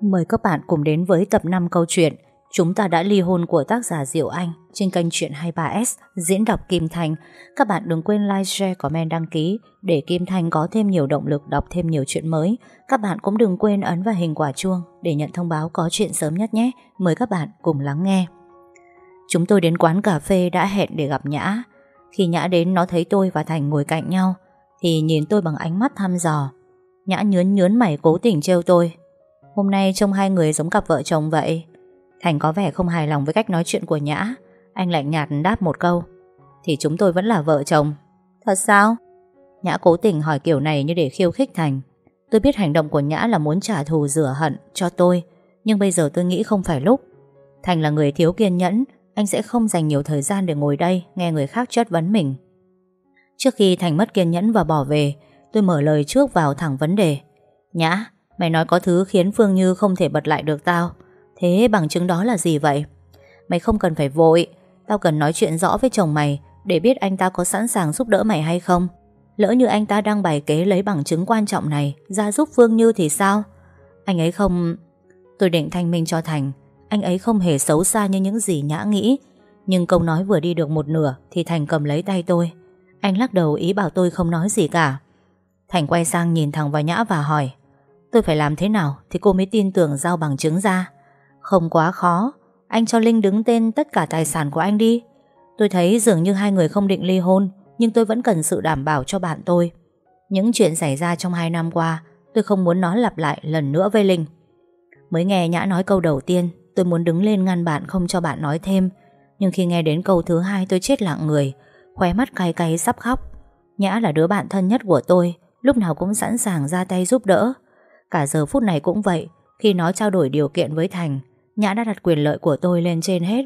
Mời các bạn cùng đến với tập 5 câu chuyện Chúng ta đã ly hôn của tác giả Diệu Anh trên kênh Chuyện 23S diễn đọc Kim Thành. Các bạn đừng quên like, share, comment, đăng ký để Kim Thành có thêm nhiều động lực đọc thêm nhiều chuyện mới. Các bạn cũng đừng quên ấn vào hình quả chuông để nhận thông báo có chuyện sớm nhất nhé. Mời các bạn cùng lắng nghe. Chúng tôi đến quán cà phê đã hẹn để gặp Nhã. Khi Nhã đến nó thấy tôi và Thành ngồi cạnh nhau thì nhìn tôi bằng ánh mắt thăm dò. Nhã nhướn nhướn mày cố tình trêu tôi. Hôm nay trông hai người giống cặp vợ chồng vậy? Thành có vẻ không hài lòng với cách nói chuyện của Nhã. Anh lạnh nhạt đáp một câu. Thì chúng tôi vẫn là vợ chồng. Thật sao? Nhã cố tình hỏi kiểu này như để khiêu khích Thành. Tôi biết hành động của Nhã là muốn trả thù rửa hận cho tôi, Nhưng bây giờ tôi nghĩ không phải lúc. Thành là người thiếu kiên nhẫn, Anh sẽ không dành nhiều thời gian để ngồi đây Nghe người khác chất vấn mình. Trước khi Thành mất kiên nhẫn và bỏ về, Tôi mở lời trước vào thẳng vấn đề. Nhã Mày nói có thứ khiến Phương Như không thể bật lại được tao. Thế bằng chứng đó là gì vậy? Mày không cần phải vội. Tao cần nói chuyện rõ với chồng mày Để biết anh ta có sẵn sàng giúp đỡ mày hay không. Lỡ như anh ta đang bày kế lấy bằng chứng quan trọng này Ra giúp Phương Như thì sao? Anh ấy không Tôi định thanh minh cho Thành. Anh ấy không hề xấu xa như những gì Nhã nghĩ. Nhưng câu nói vừa đi được một nửa Thì Thành cầm lấy tay tôi. Anh lắc đầu ý bảo tôi không nói gì cả. Thành quay sang nhìn thẳng vào Nhã và hỏi Tôi phải làm thế nào thì cô mới tin tưởng giao bằng chứng ra? Không quá khó. Anh cho Linh đứng tên tất cả tài sản của anh đi. Tôi thấy dường như hai người không định ly hôn, Nhưng tôi vẫn cần sự đảm bảo cho bạn tôi. Những chuyện xảy ra trong hai năm qua, Tôi không muốn nó lặp lại lần nữa với Linh. Mới nghe Nhã nói câu đầu tiên, Tôi muốn đứng lên ngăn bạn không cho bạn nói thêm. Nhưng khi nghe đến câu thứ hai, tôi chết lặng người, Khóe mắt cay cay sắp khóc. Nhã là đứa bạn thân nhất của tôi, Lúc nào cũng sẵn sàng ra tay giúp đỡ. Cả giờ phút này cũng vậy, Khi nó trao đổi điều kiện với Thành, Nhã đã đặt quyền lợi của tôi lên trên hết.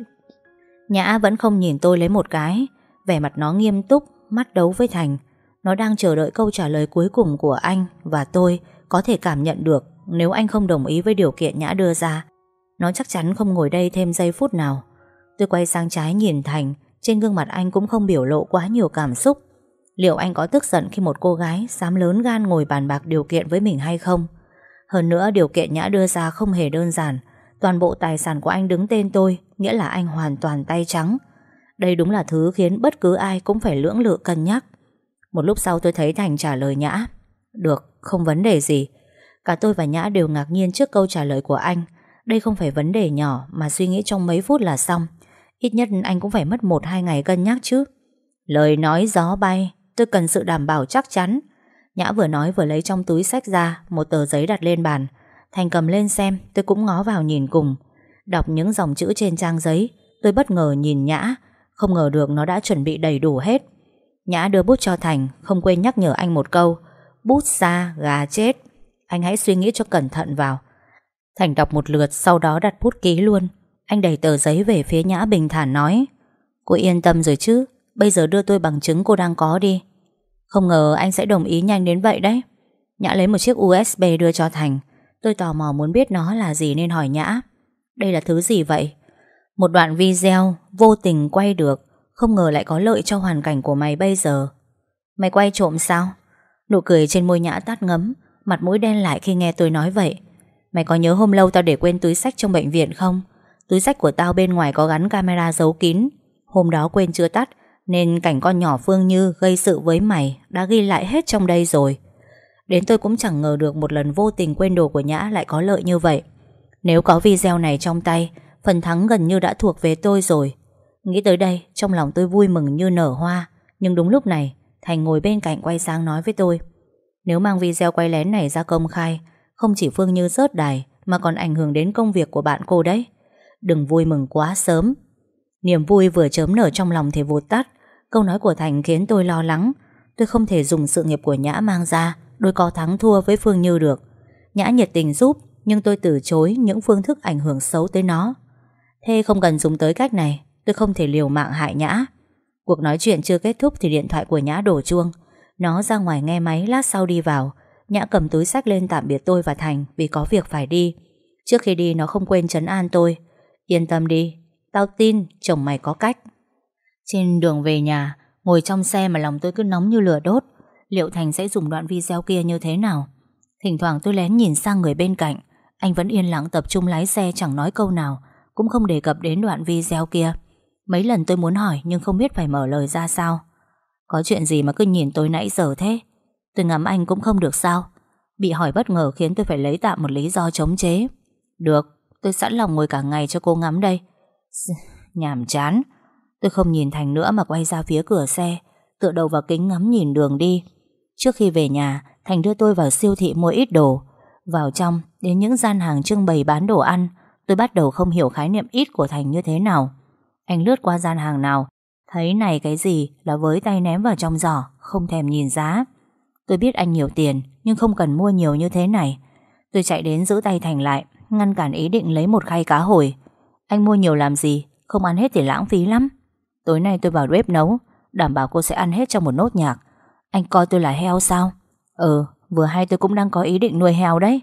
Nhã vẫn không nhìn tôi lấy một cái, Vẻ mặt nó nghiêm túc, Mắt đấu với Thành. Nó đang chờ đợi câu trả lời cuối cùng của anh Và tôi có thể cảm nhận được Nếu anh không đồng ý với điều kiện Nhã đưa ra. Nó chắc chắn không ngồi đây thêm giây phút nào. Tôi quay sang trái nhìn Thành, Trên gương mặt anh cũng không biểu lộ quá nhiều cảm xúc. Liệu anh có tức giận khi một cô gái Dám lớn gan ngồi bàn bạc điều kiện với mình hay không? Hơn nữa điều kiện Nhã đưa ra không hề đơn giản. Toàn bộ tài sản của anh đứng tên tôi Nghĩa là anh hoàn toàn tay trắng. Đây đúng là thứ khiến bất cứ ai cũng phải lưỡng lự cân nhắc. Một lúc sau tôi thấy Thành trả lời Nhã. Được, không vấn đề gì. Cả tôi và Nhã đều ngạc nhiên trước câu trả lời của anh. Đây không phải vấn đề nhỏ Mà suy nghĩ trong mấy phút là xong. Ít nhất anh cũng phải mất một hai ngày cân nhắc chứ. Lời nói gió bay Tôi cần sự đảm bảo chắc chắn. Nhã vừa nói vừa lấy trong túi sách ra, Một tờ giấy đặt lên bàn. Thành cầm lên xem, tôi cũng ngó vào nhìn cùng. Đọc những dòng chữ trên trang giấy, Tôi bất ngờ nhìn Nhã. Không ngờ được nó đã chuẩn bị đầy đủ hết. Nhã đưa bút cho Thành, Không quên nhắc nhở anh một câu. Bút xa, gà chết. Anh hãy suy nghĩ cho cẩn thận vào. Thành đọc một lượt, sau đó đặt bút ký luôn. Anh đẩy tờ giấy về phía Nhã bình thản nói. Cô yên tâm rồi chứ, Bây giờ đưa tôi bằng chứng cô đang có đi không ngờ anh sẽ đồng ý nhanh đến vậy đấy. Nhã lấy một chiếc USB đưa cho Thành. Tôi tò mò muốn biết nó là gì nên hỏi Nhã. Đây là thứ gì vậy? Một đoạn video vô tình quay được. Không ngờ lại có lợi cho hoàn cảnh của mày bây giờ. Mày quay trộm sao? Nụ cười trên môi Nhã tắt ngấm. Mặt mũi đen lại khi nghe tôi nói vậy. Mày có nhớ hôm lâu tao để quên túi sách trong bệnh viện không? Túi sách của tao bên ngoài có gắn camera giấu kín. Hôm đó quên chưa tắt nên cảnh con nhỏ Phương Như gây sự với mày Đã ghi lại hết trong đây rồi. Đến tôi cũng chẳng ngờ được một lần vô tình quên đồ của Nhã lại có lợi như vậy. Nếu có video này trong tay, Phần thắng gần như đã thuộc về tôi rồi. Nghĩ tới đây, Trong lòng tôi vui mừng như nở hoa. Nhưng đúng lúc này, Thành ngồi bên cạnh quay sang nói với tôi, Nếu mang video quay lén này ra công khai, Không chỉ Phương Như rớt đài Mà còn ảnh hưởng đến công việc của bạn cô đấy. Đừng vui mừng quá sớm. Niềm vui vừa chớm nở trong lòng thì vụt tắt. Câu nói của Thành khiến tôi lo lắng. Tôi không thể dùng sự nghiệp của Nhã mang ra. Đôi co thắng thua với Phương Như được. Nhã nhiệt tình giúp, Nhưng tôi từ chối những phương thức ảnh hưởng xấu tới nó. Thế không cần dùng tới cách này. Tôi không thể liều mạng hại Nhã. Cuộc nói chuyện chưa kết thúc Thì điện thoại của Nhã đổ chuông. Nó ra ngoài nghe máy lát sau đi vào. Nhã cầm túi sách lên tạm biệt tôi và Thành Vì có việc phải đi. Trước khi đi nó không quên trấn an tôi. Yên tâm đi. Tao tin chồng mày có cách. Trên đường về nhà, Ngồi trong xe mà lòng tôi cứ nóng như lửa đốt, Liệu Thành sẽ dùng đoạn video kia như thế nào? Thỉnh thoảng tôi lén nhìn sang người bên cạnh, Anh vẫn yên lặng tập trung lái xe chẳng nói câu nào, Cũng không đề cập đến đoạn video kia. Mấy lần tôi muốn hỏi Nhưng không biết phải mở lời ra sao. Có chuyện gì mà cứ nhìn tôi nãy giờ thế? Tôi ngắm anh cũng không được sao. Bị hỏi bất ngờ khiến tôi phải lấy tạm một lý do chống chế. Được, Tôi sẵn lòng ngồi cả ngày cho cô ngắm đây. Nhàm chán. Tôi không nhìn Thành nữa mà quay ra phía cửa xe, Tựa đầu vào kính ngắm nhìn đường đi. Trước khi về nhà, Thành đưa tôi vào siêu thị mua ít đồ. Vào trong, đến những gian hàng trưng bày bán đồ ăn, Tôi bắt đầu không hiểu khái niệm ít của Thành như thế nào. Anh lướt qua gian hàng nào, Thấy này cái gì là với tay ném vào trong giỏ, Không thèm nhìn giá. Tôi biết anh nhiều tiền, Nhưng không cần mua nhiều như thế này. Tôi chạy đến giữ tay Thành lại, Ngăn cản ý định lấy một khay cá hồi. Anh mua nhiều làm gì? Không ăn hết thì lãng phí lắm. Tối nay tôi vào bếp nấu, Đảm bảo cô sẽ ăn hết trong một nốt nhạc. Anh coi tôi là heo sao? Ừ vừa hay tôi cũng đang có ý định nuôi heo đấy.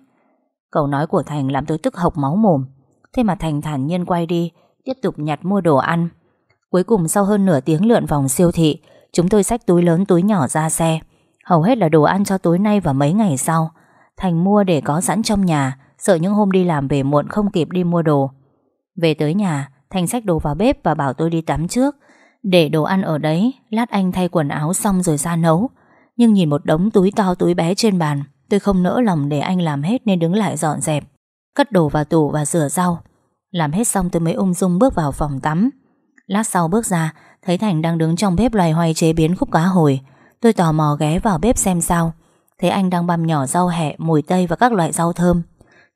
Câu nói của Thành làm tôi tức hộc máu mồm. Thế mà Thành thản nhiên quay đi, Tiếp tục nhặt mua đồ ăn. Cuối cùng sau hơn nửa tiếng lượn vòng siêu thị, Chúng tôi xách túi lớn túi nhỏ ra xe. Hầu hết là đồ ăn cho tối nay và mấy ngày sau. Thành mua để có sẵn trong nhà, Sợ những hôm đi làm về muộn không kịp đi mua đồ. Về tới nhà Thành xách đồ vào bếp và bảo tôi đi tắm trước. Để đồ ăn ở đấy Lát anh thay quần áo xong rồi ra nấu. Nhưng nhìn một đống túi to túi bé trên bàn Tôi không nỡ lòng để anh làm hết Nên đứng lại dọn dẹp. Cất đồ vào tủ và rửa rau. Làm hết xong tôi mới ung dung bước vào phòng tắm. Lát sau bước ra Thấy Thành đang đứng trong bếp loài hoay chế biến khúc cá hồi. Tôi tò mò ghé vào bếp xem sao. Thấy anh đang băm nhỏ rau hẹ, mùi tây và các loại rau thơm.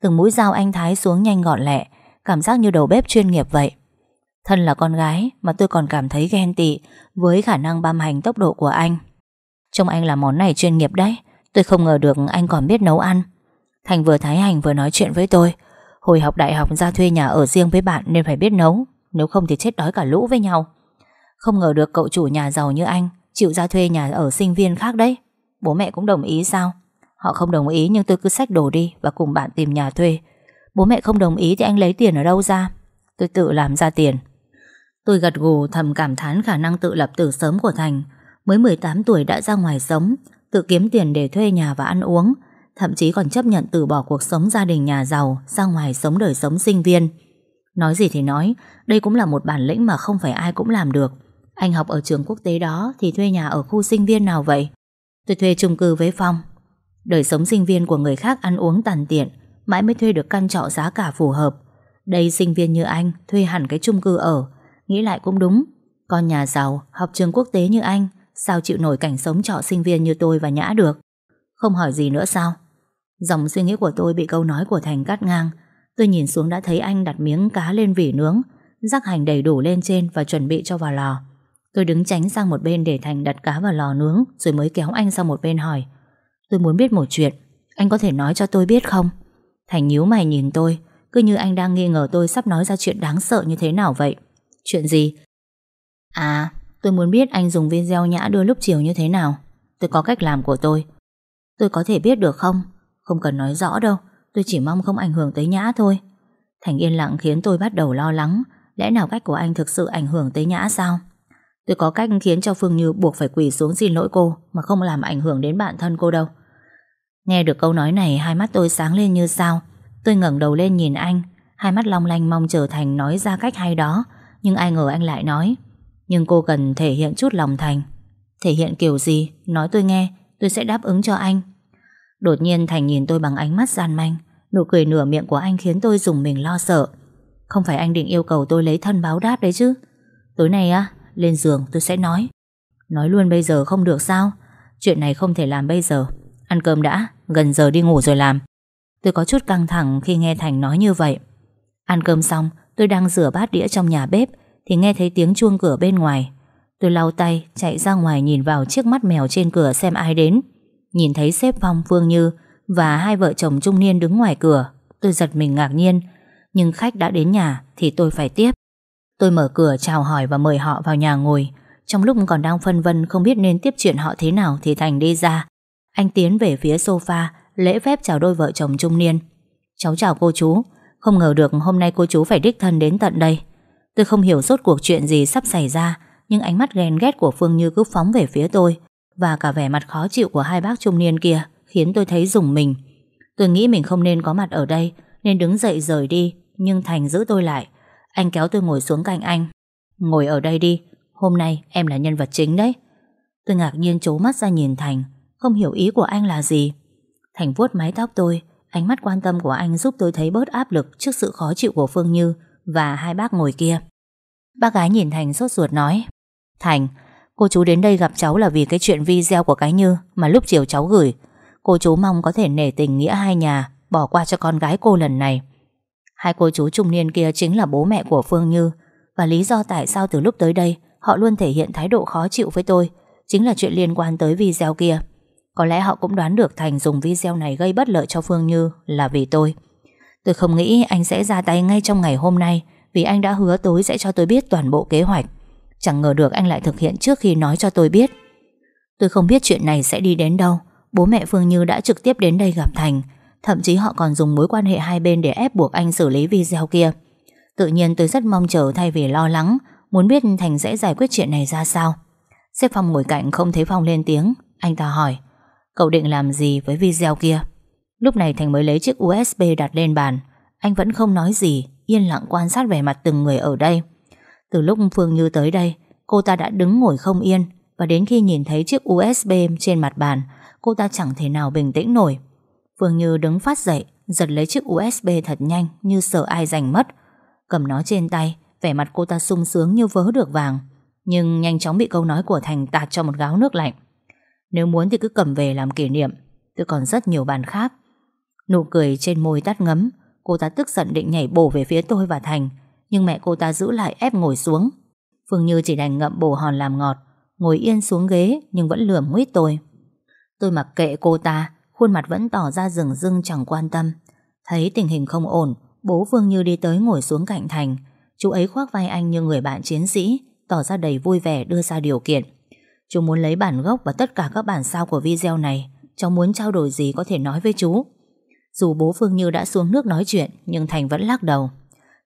Từng mũi dao anh thái xuống nhanh gọn lẹ Cảm giác như đầu bếp chuyên nghiệp vậy. Thân là con gái mà tôi còn cảm thấy ghen tị Với khả năng băm hành tốc độ của anh. Trông anh là món này chuyên nghiệp đấy, Tôi không ngờ được anh còn biết nấu ăn. Thành vừa thái hành vừa nói chuyện với tôi, Hồi học đại học ra thuê nhà ở riêng với bạn Nên phải biết nấu, Nếu không thì chết đói cả lũ với nhau. Không ngờ được cậu chủ nhà giàu như anh Chịu ra thuê nhà ở sinh viên khác đấy. Bố mẹ cũng đồng ý sao? Họ không đồng ý nhưng tôi cứ xách đồ đi Và cùng bạn tìm nhà thuê. Bố mẹ không đồng ý thì anh lấy tiền ở đâu ra? Tôi tự làm ra tiền. Tôi gật gù thầm cảm thán khả năng tự lập từ sớm của Thành. Mới 18 tuổi đã ra ngoài sống, Tự kiếm tiền để thuê nhà và ăn uống, Thậm chí còn chấp nhận từ bỏ cuộc sống gia đình nhà giàu, Ra ngoài sống đời sống sinh viên. Nói gì thì nói, Đây cũng là một bản lĩnh mà không phải ai cũng làm được. Anh học ở trường quốc tế đó Thì thuê nhà ở khu sinh viên nào vậy? Tôi thuê chung cư với Phong. Đời sống sinh viên của người khác ăn uống tàn tiện Mãi mới thuê được căn trọ giá cả phù hợp. Đây sinh viên như anh Thuê hẳn cái chung cư ở Nghĩ lại cũng đúng. Con nhà giàu, học trường quốc tế như anh Sao chịu nổi cảnh sống trọ sinh viên như tôi và Nhã được? Không hỏi gì nữa sao? Dòng suy nghĩ của tôi bị câu nói của Thành cắt ngang. Tôi nhìn xuống đã thấy anh đặt miếng cá lên vỉ nướng Rắc hành đầy đủ lên trên Và chuẩn bị cho vào lò. Tôi đứng tránh sang một bên để Thành đặt cá vào lò nướng Rồi mới kéo anh sang một bên hỏi. Tôi muốn biết một chuyện Anh có thể nói cho tôi biết không? Thành nhíu mày nhìn tôi, Cứ như anh đang nghi ngờ tôi sắp nói ra chuyện đáng sợ như thế nào vậy. Chuyện gì? À tôi muốn biết anh dùng video nhã đưa lúc chiều như thế nào. Tôi có cách làm của tôi. Tôi có thể biết được không? Không cần nói rõ đâu, Tôi chỉ mong không ảnh hưởng tới nhã thôi. Thành yên lặng khiến tôi bắt đầu lo lắng, Lẽ nào cách của anh thực sự ảnh hưởng tới nhã sao? Tôi có cách khiến cho Phương Như buộc phải quỳ xuống xin lỗi cô, mà không làm ảnh hưởng đến bản thân cô đâu. Nghe được câu nói này hai mắt tôi sáng lên như sao. Tôi ngẩng đầu lên nhìn anh, hai mắt long lanh mong trở thành nói ra cách hay đó, nhưng ai ngờ anh lại nói. Nhưng cô cần thể hiện chút lòng thành. Thể hiện kiểu gì, nói tôi nghe, tôi sẽ đáp ứng cho anh. Đột nhiên Thành nhìn tôi bằng ánh mắt gian manh, nụ cười nửa miệng của anh khiến tôi dùng mình lo sợ. Không phải anh định yêu cầu tôi lấy thân báo đáp đấy chứ. Tối nay á, lên giường tôi sẽ nói Nói luôn bây giờ không được sao Chuyện này không thể làm bây giờ Ăn cơm đã, gần giờ đi ngủ rồi làm. Tôi có chút căng thẳng khi nghe Thành nói như vậy. Ăn cơm xong, Tôi đang rửa bát đĩa trong nhà bếp Thì nghe thấy tiếng chuông cửa bên ngoài. Tôi lau tay, chạy ra ngoài nhìn vào chiếc mắt mèo trên cửa xem ai đến. Nhìn thấy sếp Phong, Phương Như Và hai vợ chồng trung niên đứng ngoài cửa, Tôi giật mình ngạc nhiên. Nhưng khách đã đến nhà thì tôi phải tiếp. Tôi mở cửa chào hỏi và mời họ vào nhà ngồi. Trong lúc còn đang phân vân không biết nên tiếp chuyện họ thế nào Thì Thành đi ra. Anh tiến về phía sofa, Lễ phép chào đôi vợ chồng trung niên. Cháu chào cô chú. Không ngờ được hôm nay cô chú phải đích thân đến tận đây. Tôi không hiểu rốt cuộc chuyện gì sắp xảy ra, Nhưng ánh mắt ghen ghét của Phương Như cứ phóng về phía tôi Và cả vẻ mặt khó chịu của hai bác trung niên kia Khiến tôi thấy rùng mình. Tôi nghĩ mình không nên có mặt ở đây, Nên đứng dậy rời đi, Nhưng Thành giữ tôi lại. Anh kéo tôi ngồi xuống cạnh anh. Ngồi ở đây đi, Hôm nay em là nhân vật chính đấy. Tôi ngạc nhiên trố mắt ra nhìn Thành. Không hiểu ý của anh là gì. Thành vuốt mái tóc tôi Ánh mắt quan tâm của anh giúp tôi thấy bớt áp lực Trước sự khó chịu của Phương Như Và hai bác ngồi kia. Bác gái nhìn Thành sốt ruột nói Thành, cô chú đến đây gặp cháu là vì cái chuyện video của cái Như Mà lúc chiều cháu gửi. Cô chú mong có thể nể tình nghĩa hai nhà Bỏ qua cho con gái cô lần này. Hai cô chú trung niên kia chính là bố mẹ của Phương Như Và lý do tại sao từ lúc tới đây Họ luôn thể hiện thái độ khó chịu với tôi Chính là chuyện liên quan tới video kia. Có lẽ họ cũng đoán được Thành dùng video này gây bất lợi cho Phương Như là vì tôi. Tôi không nghĩ anh sẽ ra tay ngay trong ngày hôm nay, Vì anh đã hứa tối sẽ cho tôi biết toàn bộ kế hoạch. Chẳng ngờ được anh lại thực hiện trước khi nói cho tôi biết. Tôi không biết chuyện này sẽ đi đến đâu. Bố mẹ Phương Như đã trực tiếp đến đây gặp Thành. Thậm chí họ còn dùng mối quan hệ hai bên Để ép buộc anh xử lý video kia. Tự nhiên tôi rất mong chờ thay vì lo lắng, Muốn biết Thành sẽ giải quyết chuyện này ra sao. Xếp Phong ngồi cạnh không thấy Phong lên tiếng. Anh ta hỏi Cậu định làm gì với video kia? Lúc này Thành mới lấy chiếc USB đặt lên bàn. Anh vẫn không nói gì, Yên lặng quan sát vẻ mặt từng người ở đây. Từ lúc Phương Như tới đây, Cô ta đã đứng ngồi không yên, Và đến khi nhìn thấy chiếc USB trên mặt bàn, Cô ta chẳng thể nào bình tĩnh nổi. Phương Như đứng phát dậy, Giật lấy chiếc USB thật nhanh Như sợ ai giành mất. Cầm nó trên tay, Vẻ mặt cô ta sung sướng như vớ được vàng. Nhưng nhanh chóng bị câu nói của Thành tạt cho một gáo nước lạnh. Nếu muốn thì cứ cầm về làm kỷ niệm. Tôi còn rất nhiều bàn khác. Nụ cười trên môi tắt ngấm. Cô ta tức giận định nhảy bổ về phía tôi và Thành. Nhưng mẹ cô ta giữ lại ép ngồi xuống. Phương Như chỉ đành ngậm bồ hòn làm ngọt, Ngồi yên xuống ghế Nhưng vẫn lườm nguyết tôi. Tôi mặc kệ cô ta, Khuôn mặt vẫn tỏ ra rừng rưng chẳng quan tâm. Thấy tình hình không ổn, Bố Phương Như đi tới ngồi xuống cạnh Thành. Chú ấy khoác vai anh như người bạn chiến sĩ, Tỏ ra đầy vui vẻ đưa ra điều kiện. Chú muốn lấy bản gốc và tất cả các bản sao của video này. Cháu muốn trao đổi gì có thể nói với chú? Dù bố Phương Như đã xuống nước nói chuyện, Nhưng Thành vẫn lắc đầu.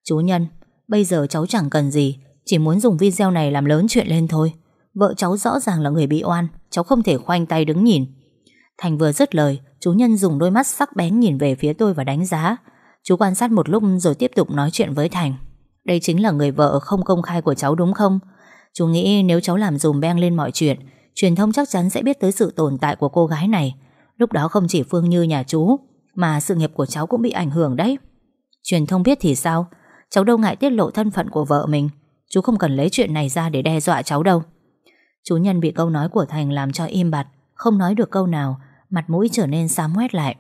Chú Nhân, Bây giờ cháu chẳng cần gì, Chỉ muốn dùng video này làm lớn chuyện lên thôi. Vợ cháu rõ ràng là người bị oan, Cháu không thể khoanh tay đứng nhìn. Thành vừa dứt lời, Chú Nhân dùng đôi mắt sắc bén nhìn về phía tôi và đánh giá. Chú quan sát một lúc rồi tiếp tục nói chuyện với Thành. Đây chính là người vợ không công khai của cháu đúng không? Chú nghĩ nếu cháu làm dùm beng lên mọi chuyện, truyền thông chắc chắn sẽ biết tới sự tồn tại của cô gái này. Lúc đó không chỉ Phương Như nhà chú, mà sự nghiệp của cháu cũng bị ảnh hưởng đấy. Truyền thông biết thì sao? Cháu đâu ngại tiết lộ thân phận của vợ mình. Chú không cần lấy chuyện này ra để đe dọa cháu đâu. Chú Nhân bị câu nói của Thành làm cho im bặt, không nói được câu nào, mặt mũi trở nên xám quét lại.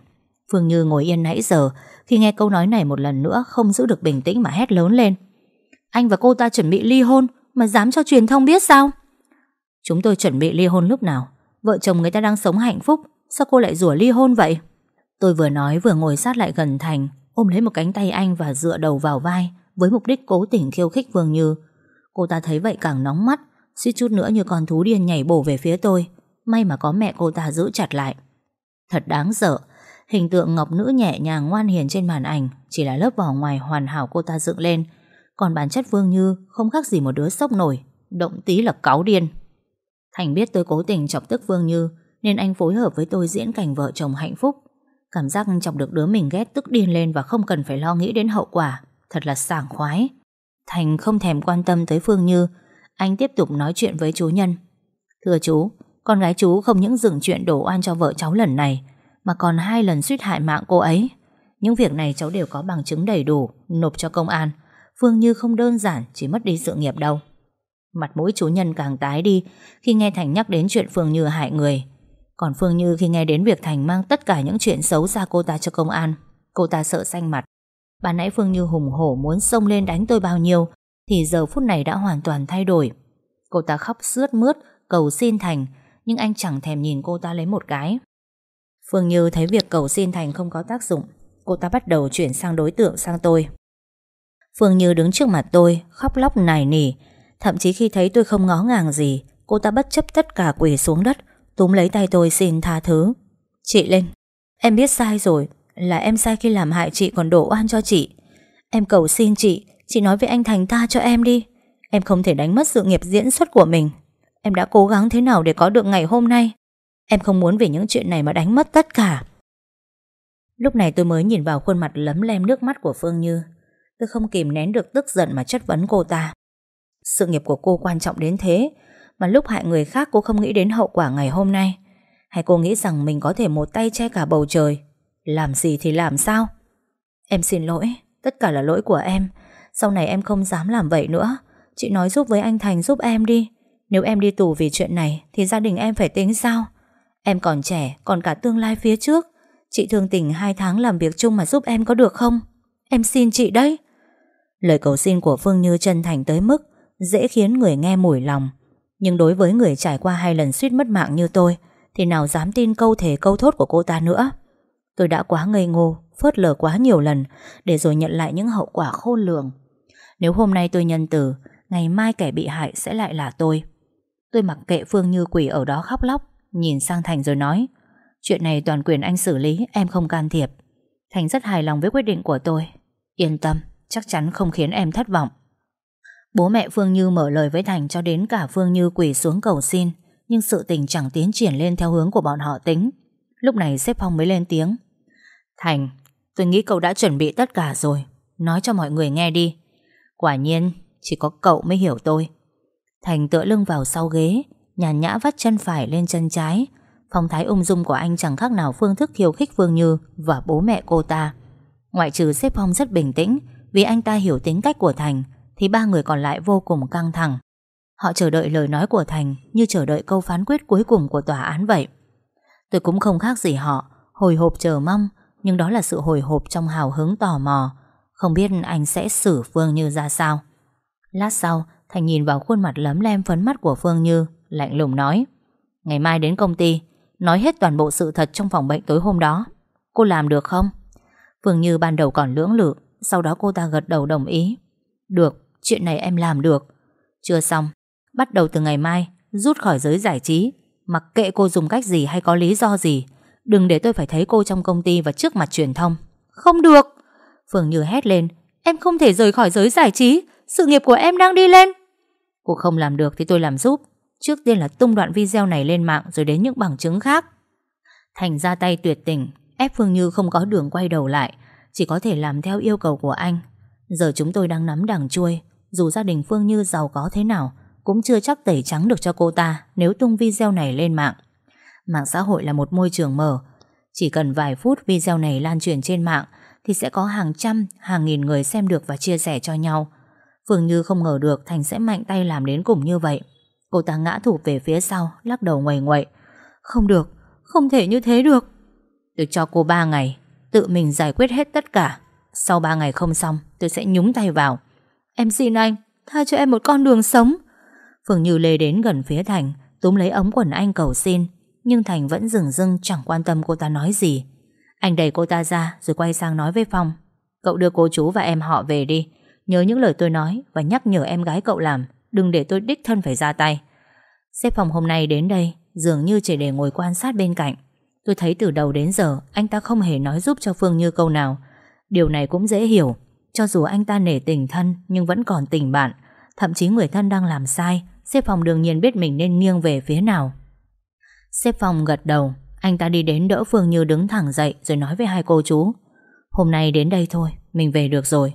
Phương Như ngồi yên nãy giờ, khi nghe câu nói này một lần nữa không giữ được bình tĩnh mà hét lớn lên. Anh và cô ta chuẩn bị ly hôn mà dám cho truyền thông biết sao? Chúng tôi chuẩn bị ly hôn lúc nào? Vợ chồng người ta đang sống hạnh phúc, Sao cô lại rủa ly hôn vậy? Tôi vừa nói vừa ngồi sát lại gần Thành, Ôm lấy một cánh tay anh và dựa đầu vào vai, Với mục đích cố tình khiêu khích Vương Như. Cô ta thấy vậy càng nóng mắt, suýt chút nữa như con thú điên nhảy bổ về phía tôi. May mà có mẹ cô ta giữ chặt lại. Thật đáng sợ, Hình tượng ngọc nữ nhẹ nhàng ngoan hiền trên màn ảnh, Chỉ là lớp vỏ ngoài hoàn hảo cô ta dựng lên còn bản chất Vương Như không khác gì một đứa sốc nổi, Động tí là cáu điên. Thành biết tôi cố tình chọc tức Vương Như, Nên anh phối hợp với tôi diễn cảnh vợ chồng hạnh phúc. Cảm giác chọc được đứa mình ghét tức điên lên Và không cần phải lo nghĩ đến hậu quả, Thật là sảng khoái. Thành không thèm quan tâm tới Phương Như, Anh tiếp tục nói chuyện với chú Nhân. Thưa chú, Con gái chú không những dừng chuyện đổ oan cho vợ cháu lần này, Mà còn hai lần suýt hại mạng cô ấy. Những việc này cháu đều có bằng chứng đầy đủ, Nộp cho công an. Phương Như không đơn giản chỉ mất đi sự nghiệp đâu. Mặt mũi chú nhân càng tái đi khi nghe Thành nhắc đến chuyện Phương Như hại người. Còn Phương Như khi nghe đến việc Thành mang tất cả những chuyện xấu ra cô ta cho công an, cô ta sợ xanh mặt. Bà nãy Phương Như hùng hổ muốn xông lên đánh tôi bao nhiêu thì giờ phút này đã hoàn toàn thay đổi. Cô ta khóc sướt mướt, cầu xin Thành, nhưng anh chẳng thèm nhìn cô ta lấy một cái. Phương Như thấy việc cầu xin Thành không có tác dụng, cô ta bắt đầu chuyển sang đối tượng sang tôi. Phương Như đứng trước mặt tôi, Khóc lóc nài nỉ. Thậm chí khi thấy tôi không ngó ngàng gì, Cô ta bất chấp tất cả quỳ xuống đất, Túm lấy tay tôi xin tha thứ. Chị Linh Em biết sai rồi, Là em sai khi làm hại chị còn đổ oan cho chị. Em cầu xin chị Chị nói với anh Thành tha cho em đi. Em không thể đánh mất sự nghiệp diễn xuất của mình. Em đã cố gắng thế nào để có được ngày hôm nay? Em không muốn vì những chuyện này mà đánh mất tất cả. Lúc này tôi mới nhìn vào khuôn mặt lấm lem nước mắt của Phương Như. Tôi không kìm nén được tức giận mà chất vấn cô ta. Sự nghiệp của cô quan trọng đến thế, mà lúc hại người khác cô không nghĩ đến hậu quả ngày hôm nay. Hay cô nghĩ rằng mình có thể một tay che cả bầu trời? Làm gì thì làm sao? Em xin lỗi, tất cả là lỗi của em. Sau này em không dám làm vậy nữa. Chị nói giúp với anh Thành giúp em đi. Nếu em đi tù vì chuyện này thì gia đình em phải tính sao? Em còn trẻ, còn cả tương lai phía trước. Chị thương tình hai tháng làm việc chung mà giúp em có được không? Em xin chị đấy. Lời cầu xin của Phương Như chân thành tới mức dễ khiến người nghe mủi lòng. Nhưng đối với người trải qua hai lần suýt mất mạng như tôi thì nào dám tin câu thể câu thốt của cô ta nữa. Tôi đã quá ngây ngô, phớt lờ quá nhiều lần để rồi nhận lại những hậu quả khôn lường. Nếu hôm nay tôi nhân từ, ngày mai kẻ bị hại sẽ lại là tôi. Tôi mặc kệ Phương Như quỷ ở đó khóc lóc, nhìn sang Thành rồi nói Chuyện này toàn quyền anh xử lý, em không can thiệp. Thành rất hài lòng với quyết định của tôi. Yên tâm, chắc chắn không khiến em thất vọng. Bố mẹ Phương Như mở lời với Thành cho đến cả Phương Như quỳ xuống cầu xin, nhưng sự tình chẳng tiến triển lên theo hướng của bọn họ tính. Lúc này xếp Phong mới lên tiếng. Thành, tôi nghĩ cậu đã chuẩn bị tất cả rồi. Nói cho mọi người nghe đi. Quả nhiên, chỉ có cậu mới hiểu tôi. Thành tựa lưng vào sau ghế, nhàn nhã vắt chân phải lên chân trái. Phong thái ung dung của anh chẳng khác nào phương thức khiêu khích Phương Như và bố mẹ cô ta. Ngoại trừ xếp Phong rất bình tĩnh vì anh ta hiểu tính cách của Thành thì ba người còn lại vô cùng căng thẳng. Họ chờ đợi lời nói của Thành như chờ đợi câu phán quyết cuối cùng của tòa án vậy. Tôi cũng không khác gì họ, hồi hộp chờ mong, nhưng đó là sự hồi hộp trong hào hứng tò mò. Không biết anh sẽ xử Phương Như ra sao. Lát sau, Thành nhìn vào khuôn mặt lấm lem phấn mắt của Phương Như, lạnh lùng nói. Ngày mai đến công ty, nói hết toàn bộ sự thật trong phòng bệnh tối hôm đó. Cô làm được không? Phương Như ban đầu còn lưỡng lự, sau đó cô ta gật đầu đồng ý. Được, chuyện này em làm được. Chưa xong, bắt đầu từ ngày mai, rút khỏi giới giải trí. Mặc kệ cô dùng cách gì hay có lý do gì, đừng để tôi phải thấy cô trong công ty và trước mặt truyền thông. Không được! Phương Như hét lên, em không thể rời khỏi giới giải trí, sự nghiệp của em đang đi lên. Cô không làm được thì tôi làm giúp. Trước tiên là tung đoạn video này lên mạng rồi đến những bằng chứng khác. Thành ra tay tuyệt tình, ép Phương Như không có đường quay đầu lại, chỉ có thể làm theo yêu cầu của anh. Giờ chúng tôi đang nắm đằng chui, dù gia đình Phương Như giàu có thế nào, cũng chưa chắc tẩy trắng được cho cô ta nếu tung video này lên mạng. Mạng xã hội là một môi trường mở, chỉ cần vài phút video này lan truyền trên mạng thì sẽ có hàng trăm, hàng nghìn người xem được và chia sẻ cho nhau. Phương Như không ngờ được Thành sẽ mạnh tay làm đến cùng như vậy. Cô ta ngã thụp về phía sau, lắc đầu ngoầy ngoậy. Không được, không thể như thế được. Tôi cho cô 3 ngày, tự mình giải quyết hết tất cả. Sau 3 ngày không xong, tôi sẽ nhúng tay vào. Em xin anh, tha cho em một con đường sống. Phương Như lê đến gần phía Thành, túm lấy ống quần anh cầu xin. Nhưng Thành vẫn dừng dưng chẳng quan tâm cô ta nói gì. Anh đẩy cô ta ra rồi quay sang nói với Phong. Cậu đưa cô chú và em họ về đi. Nhớ những lời tôi nói và nhắc nhở em gái cậu làm. Đừng để tôi đích thân phải ra tay Xếp phòng hôm nay đến đây Dường như chỉ để ngồi quan sát bên cạnh Tôi thấy từ đầu đến giờ, Anh ta không hề nói giúp cho Phương Như câu nào. Điều này cũng dễ hiểu. Cho dù anh ta nể tình thân, Nhưng vẫn còn tình bạn. Thậm chí người thân đang làm sai xếp phòng đương nhiên biết mình nên nghiêng về phía nào. Xếp phòng gật đầu. Anh ta đi đến đỡ Phương Như đứng thẳng dậy, Rồi nói với hai cô chú. Hôm nay đến đây thôi, Mình về được rồi.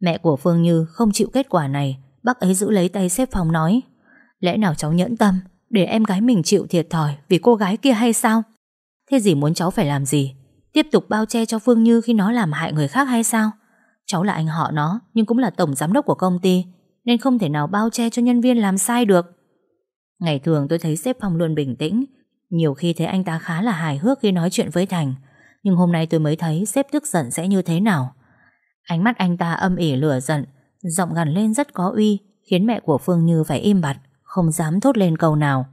Mẹ của Phương Như không chịu kết quả này. Bác ấy giữ lấy tay xếp phòng nói. Lẽ nào cháu nhẫn tâm, Để em gái mình chịu thiệt thòi Vì cô gái kia hay sao? Thế gì muốn cháu phải làm gì? Tiếp tục bao che cho Phương Như khi nó làm hại người khác hay sao? Cháu là anh họ nó, Nhưng cũng là tổng giám đốc của công ty, Nên không thể nào bao che cho nhân viên làm sai được. Ngày thường tôi thấy sếp Phong luôn bình tĩnh, Nhiều khi thấy anh ta khá là hài hước khi nói chuyện với Thành, Nhưng hôm nay tôi mới thấy sếp tức giận sẽ như thế nào. Ánh mắt anh ta âm ỉ lửa giận, Giọng gằn lên rất có uy, Khiến mẹ của Phương Như phải im bặt, Không dám thốt lên câu nào.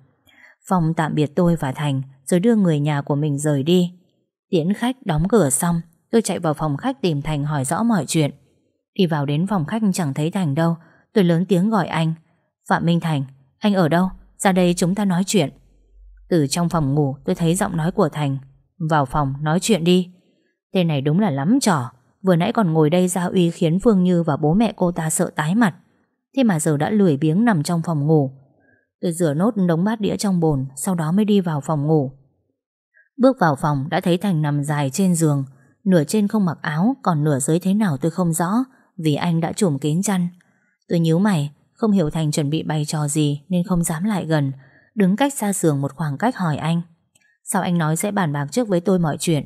Phong tạm biệt tôi và Thành rồi đưa người nhà của mình rời đi. Tiễn khách đóng cửa xong Tôi chạy vào phòng khách tìm Thành hỏi rõ mọi chuyện. Đi vào đến phòng khách chẳng thấy Thành đâu Tôi lớn tiếng gọi anh. Phạm Minh Thành, anh ở đâu? Ra đây chúng ta nói chuyện. Từ trong phòng ngủ tôi thấy giọng nói của Thành. Vào phòng nói chuyện đi. Tên này đúng là lắm trò. Vừa nãy còn ngồi đây ra uy khiến Phương Như và bố mẹ cô ta sợ tái mặt. Thế mà giờ đã lười biếng nằm trong phòng ngủ. Tôi rửa nốt đống bát đĩa trong bồn, Sau đó mới đi vào phòng ngủ. Bước vào phòng đã thấy Thành nằm dài trên giường, Nửa trên không mặc áo, Còn nửa dưới thế nào tôi không rõ, Vì anh đã trùm kín chăn. Tôi nhíu mày, Không hiểu Thành chuẩn bị bày trò gì Nên không dám lại gần, Đứng cách xa giường một khoảng cách hỏi anh. Sao anh nói sẽ bàn bạc trước với tôi mọi chuyện?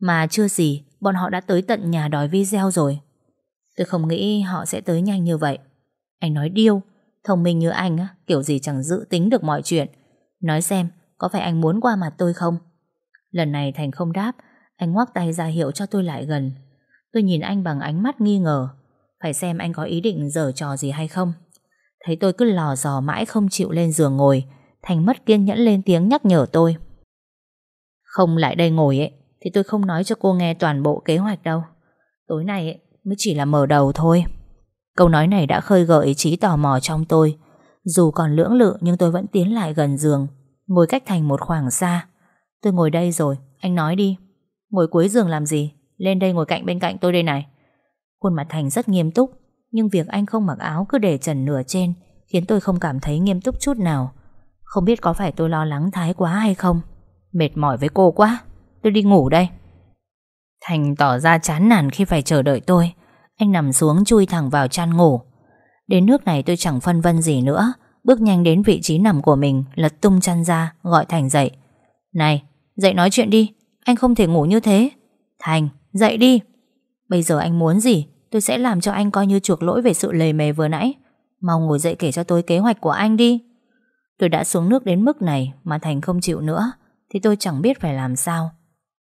Mà chưa gì, Bọn họ đã tới tận nhà đòi video rồi. Tôi không nghĩ họ sẽ tới nhanh như vậy. Anh nói điêu. Thông minh như anh á Kiểu gì chẳng dự tính được mọi chuyện. Nói xem có phải anh muốn qua mặt tôi không? Lần này Thành không đáp Anh ngoắc tay ra hiệu cho tôi lại gần. Tôi nhìn anh bằng ánh mắt nghi ngờ. Phải xem anh có ý định giở trò gì hay không. Thấy tôi cứ lò dò mãi không chịu lên giường ngồi Thành mất kiên nhẫn lên tiếng nhắc nhở tôi. Không lại đây ngồi ấy Thì tôi không nói cho cô nghe toàn bộ kế hoạch đâu. Tối nay ấy, mới chỉ là mở đầu thôi. Câu nói này đã khơi gợi trí tò mò trong tôi. Dù còn lưỡng lự nhưng tôi vẫn tiến lại gần giường Ngồi cách Thành một khoảng xa. Tôi ngồi đây rồi, anh nói đi. Ngồi cuối giường làm gì? Lên đây ngồi cạnh bên cạnh tôi đây này. Khuôn mặt Thành rất nghiêm túc Nhưng việc anh không mặc áo cứ để trần nửa trên Khiến tôi không cảm thấy nghiêm túc chút nào. Không biết có phải tôi lo lắng thái quá hay không? Mệt mỏi với cô quá Tôi đi ngủ đây. Thành tỏ ra chán nản khi phải chờ đợi tôi. Anh nằm xuống chui thẳng vào chăn ngủ. Đến nước này tôi chẳng phân vân gì nữa. Bước nhanh đến vị trí nằm của mình, Lật tung chăn ra, gọi Thành dậy. Này, dậy nói chuyện đi, Anh không thể ngủ như thế. Thành, dậy đi. Bây giờ anh muốn gì, Tôi sẽ làm cho anh coi như chuộc lỗi về sự lề mề vừa nãy. Mau ngồi dậy kể cho tôi kế hoạch của anh đi. Tôi đã xuống nước đến mức này Mà Thành không chịu nữa, Thì tôi chẳng biết phải làm sao.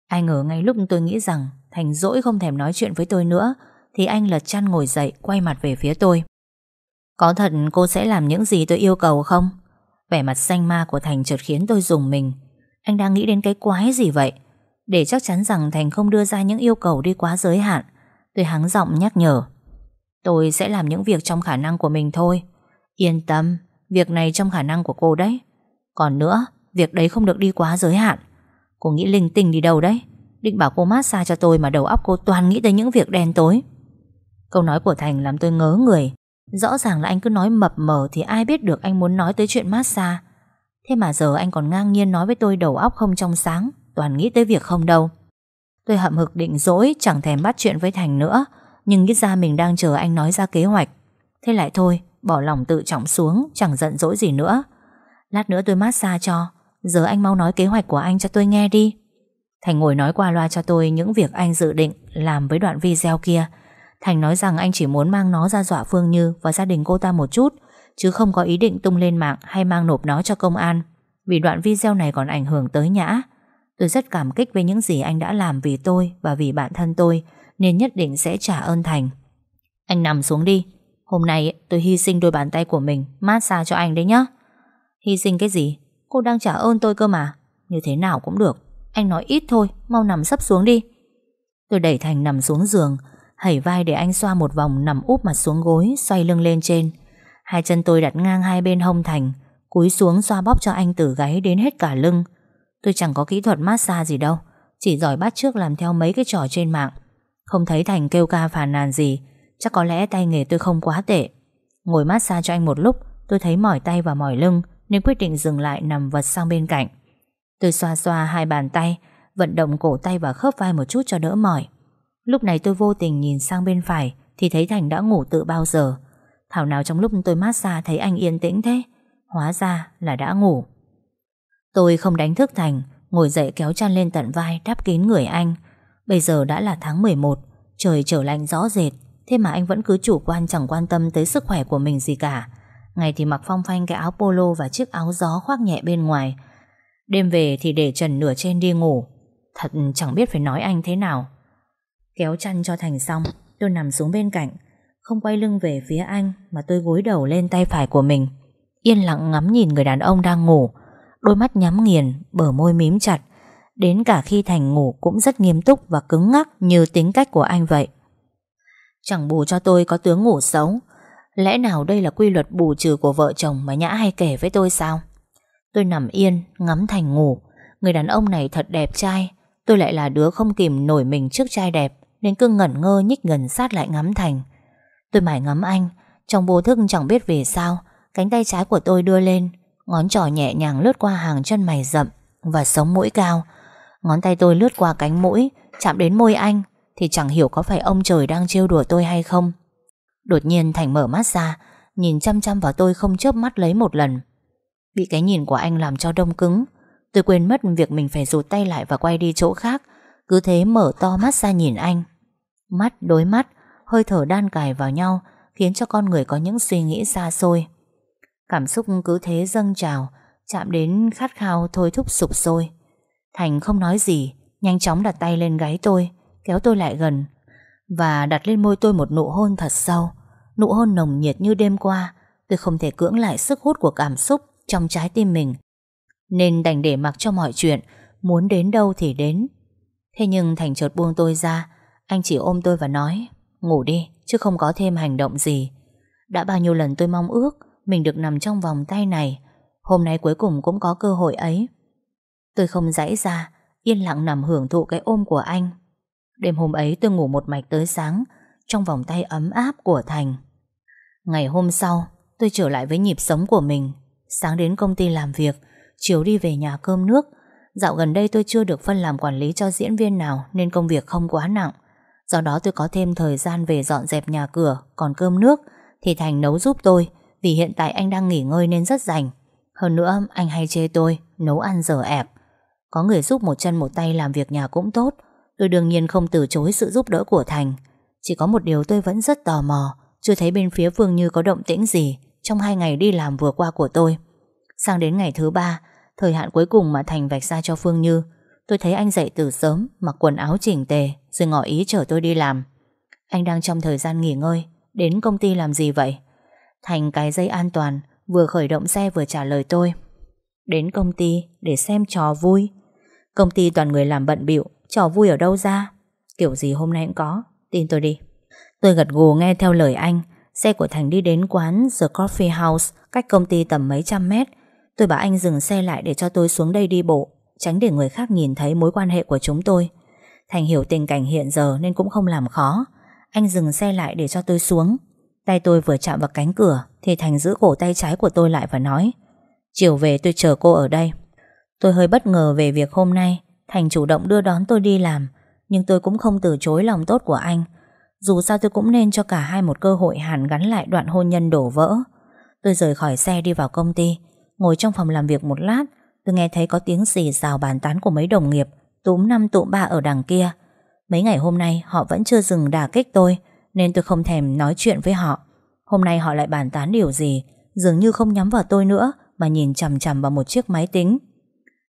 Ai ngờ ngay lúc tôi nghĩ rằng Thành dỗi không thèm nói chuyện với tôi nữa thì anh lật chăn ngồi dậy, Quay mặt về phía tôi. Có thật cô sẽ làm những gì tôi yêu cầu không? Vẻ mặt xanh ma của Thành chợt khiến tôi dùng mình. Anh đang nghĩ đến cái quái gì vậy? Để chắc chắn rằng Thành không đưa ra những yêu cầu đi quá giới hạn. Tôi hắng giọng nhắc nhở. Tôi sẽ làm những việc trong khả năng của mình thôi. Yên tâm, Việc này trong khả năng của cô đấy. Còn nữa, Việc đấy không được đi quá giới hạn. Cô nghĩ linh tinh đi đâu đấy? Định bảo cô massage cho tôi mà đầu óc cô toàn nghĩ tới những việc đen tối. Câu nói của Thành làm tôi ngớ người. Rõ ràng là anh cứ nói mập mờ Thì ai biết được anh muốn nói tới chuyện massage. Thế mà giờ anh còn ngang nhiên nói với tôi đầu óc không trong sáng, Toàn nghĩ tới việc không đâu. Tôi hậm hực định dỗi, Chẳng thèm bắt chuyện với Thành nữa, Nhưng nghĩ ra mình đang chờ anh nói ra kế hoạch. Thế lại thôi, Bỏ lòng tự trọng xuống, Chẳng giận dỗi gì nữa. Lát nữa tôi massage cho, Giờ anh mau nói kế hoạch của anh cho tôi nghe đi. Thành ngồi nói qua loa cho tôi Những việc anh dự định làm với đoạn video kia. Thành nói rằng anh chỉ muốn mang nó ra dọa Phương Như Và gia đình cô ta một chút, Chứ không có ý định tung lên mạng Hay mang nộp nó cho công an, Vì đoạn video này còn ảnh hưởng tới Nhã. Tôi rất cảm kích với những gì anh đã làm vì tôi Và vì bản thân tôi, Nên nhất định sẽ trả ơn Thành. Anh nằm xuống đi. Hôm nay tôi hy sinh đôi bàn tay của mình Massage cho anh đấy nhá. Hy sinh cái gì? Cô đang trả ơn tôi cơ mà. Như thế nào cũng được. Anh nói ít thôi, Mau nằm sấp xuống đi. Tôi đẩy Thành nằm xuống giường Hẩy vai để anh xoa một vòng nằm úp mặt xuống gối, Xoay lưng lên trên. Hai chân tôi đặt ngang hai bên hông Thành, Cúi xuống xoa bóp cho anh từ gáy đến hết cả lưng. Tôi chẳng có kỹ thuật massage gì đâu, Chỉ giỏi bắt trước làm theo mấy cái trò trên mạng. Không thấy Thành kêu ca phàn nàn gì, Chắc có lẽ tay nghề tôi không quá tệ. Ngồi massage cho anh một lúc, Tôi thấy mỏi tay và mỏi lưng, Nên quyết định dừng lại nằm vật sang bên cạnh. Tôi xoa xoa hai bàn tay, Vận động cổ tay và khớp vai một chút cho đỡ mỏi. Lúc này tôi vô tình nhìn sang bên phải Thì thấy Thành đã ngủ từ bao giờ. Thảo nào trong lúc tôi massage thấy anh yên tĩnh thế, Hóa ra là đã ngủ. Tôi không đánh thức Thành, Ngồi dậy kéo chăn lên tận vai Đắp kín người anh. Bây giờ đã là tháng 11 Trời trở lạnh rõ rệt, Thế mà anh vẫn cứ chủ quan chẳng quan tâm tới sức khỏe của mình gì cả. Ngày thì mặc phong phanh cái áo polo Và chiếc áo gió khoác nhẹ bên ngoài. Đêm về thì để trần nửa trên đi ngủ. Thật chẳng biết phải nói anh thế nào. Kéo chăn cho Thành xong, Tôi nằm xuống bên cạnh, Không quay lưng về phía anh Mà tôi gối đầu lên tay phải của mình, Yên lặng ngắm nhìn người đàn ông đang ngủ. Đôi mắt nhắm nghiền, Bờ môi mím chặt, Đến cả khi Thành ngủ cũng rất nghiêm túc Và cứng ngắc như tính cách của anh vậy. Chẳng bù cho tôi có tướng ngủ xấu, Lẽ nào đây là quy luật bù trừ của vợ chồng Mà Nhã hay kể với tôi sao? Tôi nằm yên, ngắm Thành ngủ. Người đàn ông này thật đẹp trai, Tôi lại là đứa không kìm nổi mình trước trai đẹp. Nên cứ ngẩn ngơ nhích gần sát lại ngắm Thành. Tôi mải ngắm anh, Trong vô thức chẳng biết vì sao, Cánh tay trái của tôi đưa lên, Ngón trỏ nhẹ nhàng lướt qua hàng chân mày rậm Và sống mũi cao. Ngón tay tôi lướt qua cánh mũi, Chạm đến môi anh, Thì chẳng hiểu có phải ông trời đang trêu đùa tôi hay không. Đột nhiên Thành mở mắt ra, Nhìn chăm chăm vào tôi không chớp mắt lấy một lần. Bị cái nhìn của anh làm cho đông cứng, Tôi quên mất việc mình phải rụt tay lại và quay đi chỗ khác, Cứ thế mở to mắt ra nhìn anh. Mắt đối mắt, Hơi thở đan cài vào nhau, Khiến cho con người có những suy nghĩ xa xôi. Cảm xúc cứ thế dâng trào, Chạm đến khát khao thôi thúc sụp sôi. Thành không nói gì, Nhanh chóng đặt tay lên gáy tôi, Kéo tôi lại gần, Và đặt lên môi tôi một nụ hôn thật sâu. Nụ hôn nồng nhiệt như đêm qua, Tôi không thể cưỡng lại sức hút của cảm xúc Trong trái tim mình. Nên đành để mặc cho mọi chuyện, Muốn đến đâu thì đến. Thế nhưng Thành chợt buông tôi ra anh chỉ ôm tôi và nói, Ngủ đi, chứ không có thêm hành động gì. Đã bao nhiêu lần tôi mong ước, Mình được nằm trong vòng tay này, Hôm nay cuối cùng cũng có cơ hội ấy. Tôi không dãy ra, Yên lặng nằm hưởng thụ cái ôm của anh. Đêm hôm ấy tôi ngủ một mạch tới sáng, Trong vòng tay ấm áp của Thành. Ngày hôm sau, Tôi trở lại với nhịp sống của mình. Sáng đến công ty làm việc, Chiều đi về nhà cơm nước. Dạo gần đây tôi chưa được phân làm quản lý cho diễn viên nào Nên công việc không quá nặng. Do đó tôi có thêm thời gian về dọn dẹp nhà cửa, Còn cơm nước, Thì Thành nấu giúp tôi, Vì hiện tại anh đang nghỉ ngơi nên rất rảnh. Hơn nữa, anh hay chê tôi, Nấu ăn dở ẹp. Có người giúp một chân một tay làm việc nhà cũng tốt. Tôi đương nhiên không từ chối sự giúp đỡ của Thành. Chỉ có một điều tôi vẫn rất tò mò, Chưa thấy bên phía Phương Như có động tĩnh gì Trong hai ngày đi làm vừa qua của tôi. Sang đến ngày thứ ba, Thời hạn cuối cùng mà Thành vạch ra cho Phương Như, Tôi thấy anh dậy từ sớm, Mặc quần áo chỉnh tề. Rồi ngỏ ý chở tôi đi làm. Anh đang trong thời gian nghỉ ngơi, Đến công ty làm gì vậy? Thành cái dây an toàn, Vừa khởi động xe vừa trả lời tôi. Đến công ty để xem trò vui. Công ty toàn người làm bận bịu, Trò vui ở đâu ra? Kiểu gì hôm nay cũng có, Tin tôi đi. Tôi gật gù nghe theo lời anh, Xe của Thành đi đến quán The Coffee House, Cách công ty tầm mấy trăm mét. Tôi bảo anh dừng xe lại để cho tôi xuống đây đi bộ, Tránh để người khác nhìn thấy mối quan hệ của chúng tôi. Thành hiểu tình cảnh hiện giờ Nên cũng không làm khó. Anh dừng xe lại để cho tôi xuống. Tay tôi vừa chạm vào cánh cửa Thì Thành giữ cổ tay trái của tôi lại và nói, Chiều về tôi chờ cô ở đây. Tôi hơi bất ngờ về việc hôm nay Thành chủ động đưa đón tôi đi làm, Nhưng tôi cũng không từ chối lòng tốt của anh. Dù sao tôi cũng nên cho cả hai một cơ hội hàn gắn lại đoạn hôn nhân đổ vỡ. Tôi rời khỏi xe đi vào công ty, Ngồi trong phòng làm việc một lát, Tôi nghe thấy có tiếng xì xào bàn tán của mấy đồng nghiệp. Túm năm tụm ba ở đằng kia. Mấy ngày hôm nay, họ vẫn chưa dừng đả kích tôi, Nên tôi không thèm nói chuyện với họ. Hôm nay họ lại bàn tán điều gì, Dường như không nhắm vào tôi nữa, Mà nhìn chằm chằm vào một chiếc máy tính.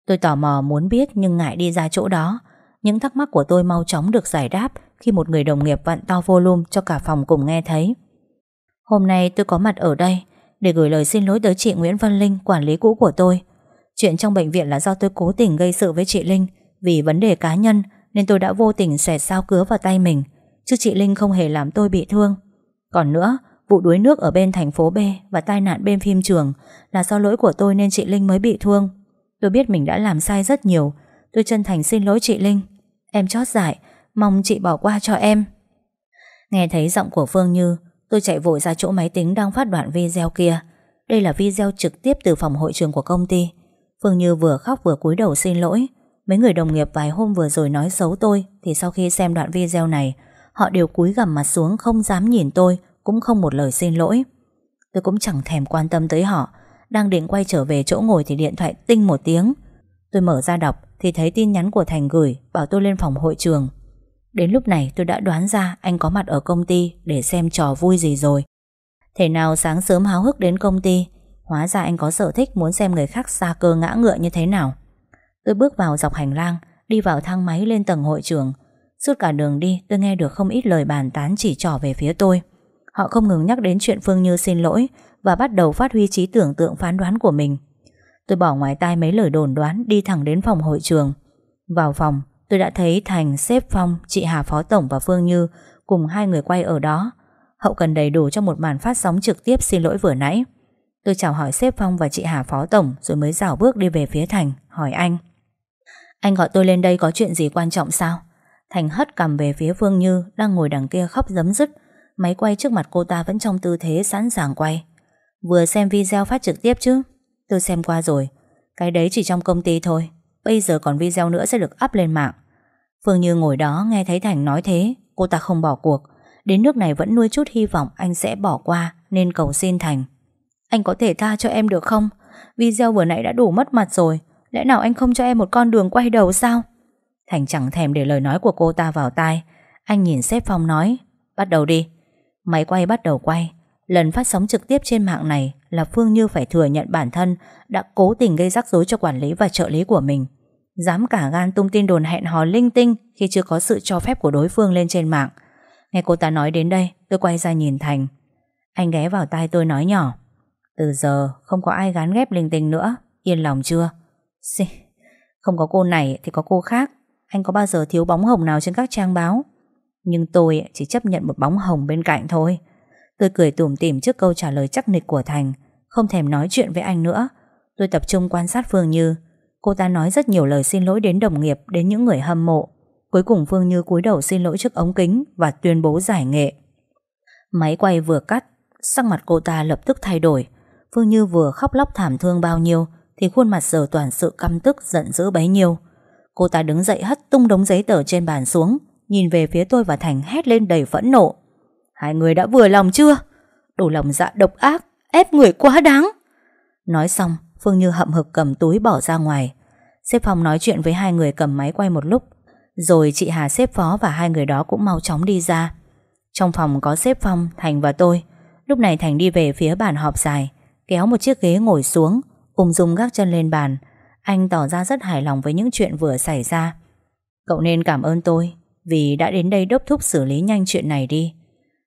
Tôi tò mò muốn biết Nhưng ngại đi ra chỗ đó. Những thắc mắc của tôi mau chóng được giải đáp Khi một người đồng nghiệp vặn to volume Cho cả phòng cùng nghe thấy. Hôm nay tôi có mặt ở đây Để gửi lời xin lỗi tới chị Nguyễn Văn Linh, Quản lý cũ của tôi. Chuyện trong bệnh viện là do tôi cố tình gây sự với chị Linh vì vấn đề cá nhân Nên tôi đã vô tình xẻ sao cứa vào tay mình, Chứ chị Linh không hề làm tôi bị thương. Còn nữa, Vụ đuối nước ở bên thành phố B Và tai nạn bên phim trường Là do lỗi của tôi nên chị Linh mới bị thương. Tôi biết mình đã làm sai rất nhiều, Tôi chân thành xin lỗi chị Linh. Em chót dại, Mong chị bỏ qua cho em. Nghe thấy giọng của Phương Như, Tôi chạy vội ra chỗ máy tính đang phát đoạn video kia. Đây là video trực tiếp từ phòng hội trường của công ty. Phương Như vừa khóc vừa cúi đầu xin lỗi. Mấy người đồng nghiệp vài hôm vừa rồi nói xấu tôi, Thì sau khi xem đoạn video này, Họ đều cúi gằm mặt xuống không dám nhìn tôi, Cũng không một lời xin lỗi. Tôi cũng chẳng thèm quan tâm tới họ, Đang định quay trở về chỗ ngồi thì điện thoại tinh một tiếng. Tôi mở ra đọc, Thì thấy tin nhắn của Thành gửi, Bảo tôi lên phòng hội trường. Đến lúc này tôi đã đoán ra anh có mặt ở công ty Để xem trò vui gì rồi. Thế nào sáng sớm háo hức đến công ty, Hóa ra anh có sở thích muốn xem người khác xa cơ ngã ngựa như thế nào. Tôi bước vào dọc hành lang Đi vào thang máy lên tầng hội trường. Suốt cả đường đi tôi nghe được không ít lời bàn tán chỉ trỏ về phía tôi. Họ không ngừng nhắc đến chuyện Phương Như xin lỗi Và bắt đầu phát huy trí tưởng tượng phán đoán của mình. Tôi bỏ ngoài tai mấy lời đồn đoán Đi thẳng đến phòng hội trường. Vào phòng tôi đã thấy Thành, Sếp Phong, chị Hà Phó Tổng và Phương Như Cùng hai người quay ở đó. Hậu cần đầy đủ cho một màn phát sóng trực tiếp xin lỗi vừa nãy. Tôi chào hỏi sếp Phong và chị Hà Phó Tổng Rồi mới dảo bước đi về phía Thành Hỏi anh. Anh gọi tôi lên đây có chuyện gì quan trọng sao? Thành hất cầm về phía Phương Như Đang ngồi đằng kia khóc giấm dứt. Máy quay trước mặt cô ta vẫn trong tư thế sẵn sàng quay. Vừa xem video phát trực tiếp chứ? Tôi xem qua rồi. Cái đấy chỉ trong công ty thôi. Bây giờ còn video nữa sẽ được up lên mạng. Phương Như ngồi đó nghe thấy Thành nói thế. Cô ta không bỏ cuộc. Đến nước này vẫn nuôi chút hy vọng anh sẽ bỏ qua, Nên cầu xin Thành. Anh có thể tha cho em được không? Video vừa nãy đã đủ mất mặt rồi. Lẽ nào anh không cho em một con đường quay đầu sao? Thành chẳng thèm để lời nói của cô ta vào tai. Anh nhìn xếp Phong nói, Bắt đầu đi. Máy quay bắt đầu quay. Lần phát sóng trực tiếp trên mạng này Là Phương Như phải thừa nhận bản thân Đã cố tình gây rắc rối cho quản lý và trợ lý của mình. Dám cả gan tung tin đồn hẹn hò linh tinh Khi chưa có sự cho phép của đối phương lên trên mạng. Nghe cô ta nói đến đây, Tôi quay ra nhìn Thành. Anh ghé vào tai tôi nói nhỏ, Từ giờ không có ai gán ghép linh tinh nữa, Yên lòng chưa? Xì, Không có cô này thì có cô khác. Anh có bao giờ thiếu bóng hồng nào trên các trang báo? Nhưng tôi chỉ chấp nhận một bóng hồng bên cạnh thôi. Tôi cười tủm tỉm trước câu trả lời chắc nịch của Thành Không thèm nói chuyện với anh nữa. Tôi tập trung quan sát Phương Như. Cô ta nói rất nhiều lời xin lỗi đến đồng nghiệp Đến những người hâm mộ. Cuối cùng Phương Như cúi đầu xin lỗi trước ống kính Và tuyên bố giải nghệ. Máy quay vừa cắt Sắc mặt cô ta lập tức thay đổi. Phương Như vừa khóc lóc thảm thương bao nhiêu thì khuôn mặt giờ toàn sự căm tức Giận dữ bấy nhiêu. Cô ta đứng dậy hất tung đống giấy tờ trên bàn xuống Nhìn về phía tôi và Thành hét lên đầy phẫn nộ. Hai người đã vừa lòng chưa? Đủ lòng dạ độc ác Ép người quá đáng. Nói xong Phương Như hậm hực cầm túi bỏ ra ngoài. Xếp phòng nói chuyện với hai người cầm máy quay một lúc. Rồi chị Hà xếp phó và hai người đó cũng mau chóng đi ra. Trong phòng có xếp Phong, Thành và tôi. Lúc này Thành đi về phía bàn họp dài Kéo một chiếc ghế ngồi xuống. Ung dung gác chân lên bàn. Anh tỏ ra rất hài lòng với những chuyện vừa xảy ra. Cậu nên cảm ơn tôi, Vì đã đến đây đốc thúc xử lý nhanh chuyện này đi.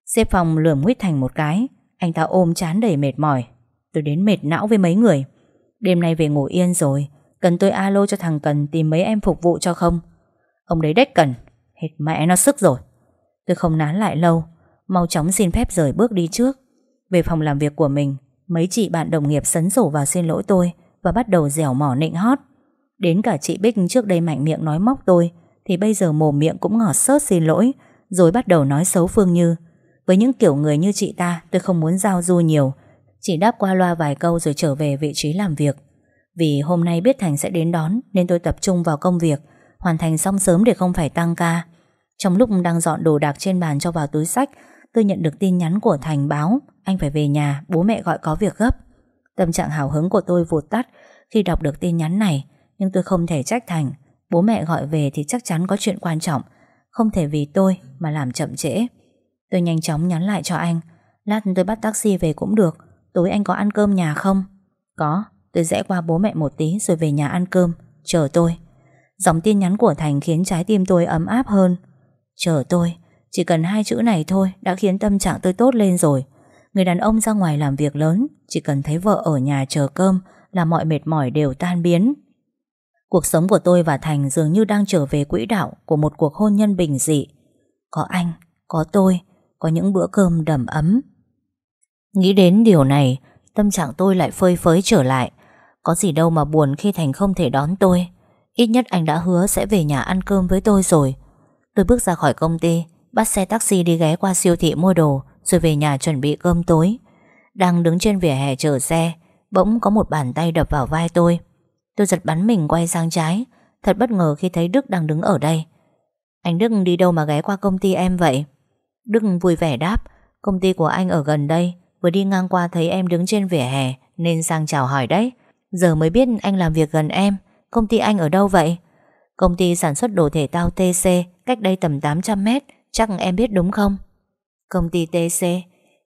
Xếp phòng lườm huyết Thành một cái, Anh ta ôm chán đầy mệt mỏi. Tôi đến mệt não với mấy người. Đêm nay về ngủ yên rồi, Cần tôi alo cho thằng Cần tìm mấy em phục vụ cho không? Ông đấy đếch cần Hết mẹ nó sức rồi. Tôi không nán lại lâu, Mau chóng xin phép rời bước đi trước. Về phòng làm việc của mình Mấy chị bạn đồng nghiệp sấn sổ vào xin lỗi tôi Và bắt đầu dẻo mỏ nịnh hót. Đến cả chị Bích trước đây mạnh miệng nói móc tôi, Thì bây giờ mồm miệng cũng ngọt sớt xin lỗi, Rồi bắt đầu nói xấu Phương Như. Với những kiểu người như chị ta, Tôi không muốn giao du nhiều. Chỉ đáp qua loa vài câu rồi trở về vị trí làm việc. Vì hôm nay biết Thành sẽ đến đón, Nên tôi tập trung vào công việc, Hoàn thành xong sớm để không phải tăng ca. Trong lúc đang dọn đồ đạc trên bàn cho vào túi sách Tôi nhận được tin nhắn của Thành báo Anh phải về nhà, bố mẹ gọi có việc gấp. Tâm trạng hào hứng của tôi vụt tắt Khi đọc được tin nhắn này Nhưng tôi không thể trách Thành. Bố mẹ gọi về thì chắc chắn có chuyện quan trọng Không thể vì tôi mà làm chậm trễ. Tôi nhanh chóng nhắn lại cho anh Lát tôi bắt taxi về cũng được Tối anh có ăn cơm nhà không? Có, tôi rẽ qua bố mẹ một tí rồi về nhà ăn cơm Chờ tôi. Dòng tin nhắn của Thành khiến trái tim tôi ấm áp hơn. Chờ tôi chỉ cần hai chữ này thôi Đã khiến tâm trạng tôi tốt lên rồi. Người đàn ông ra ngoài làm việc lớn Chỉ cần thấy vợ ở nhà chờ cơm Là mọi mệt mỏi đều tan biến. Cuộc sống của tôi và Thành dường như đang trở về quỹ đạo Của một cuộc hôn nhân bình dị. Có anh, có tôi Có những bữa cơm đầm ấm. Nghĩ đến điều này Tâm trạng tôi lại phơi phới trở lại. Có gì đâu mà buồn khi Thành không thể đón tôi. Ít nhất anh đã hứa sẽ về nhà ăn cơm với tôi rồi. Tôi bước ra khỏi công ty Bắt xe taxi đi ghé qua siêu thị mua đồ Rồi về nhà chuẩn bị cơm tối. Đang đứng trên vỉa hè chờ xe Bỗng có một bàn tay đập vào vai tôi. Tôi giật bắn mình quay sang trái Thật bất ngờ khi thấy Đức đang đứng ở đây. Anh Đức đi đâu mà ghé qua công ty em vậy? Đức vui vẻ đáp Công ty của anh ở gần đây Vừa đi ngang qua thấy em đứng trên vỉa hè Nên sang chào hỏi đấy. Giờ mới biết anh làm việc gần em Công ty anh ở đâu vậy? Công ty sản xuất đồ thể thao TC cách đây tầm 800 mét, chắc em biết đúng không? Công ty TC,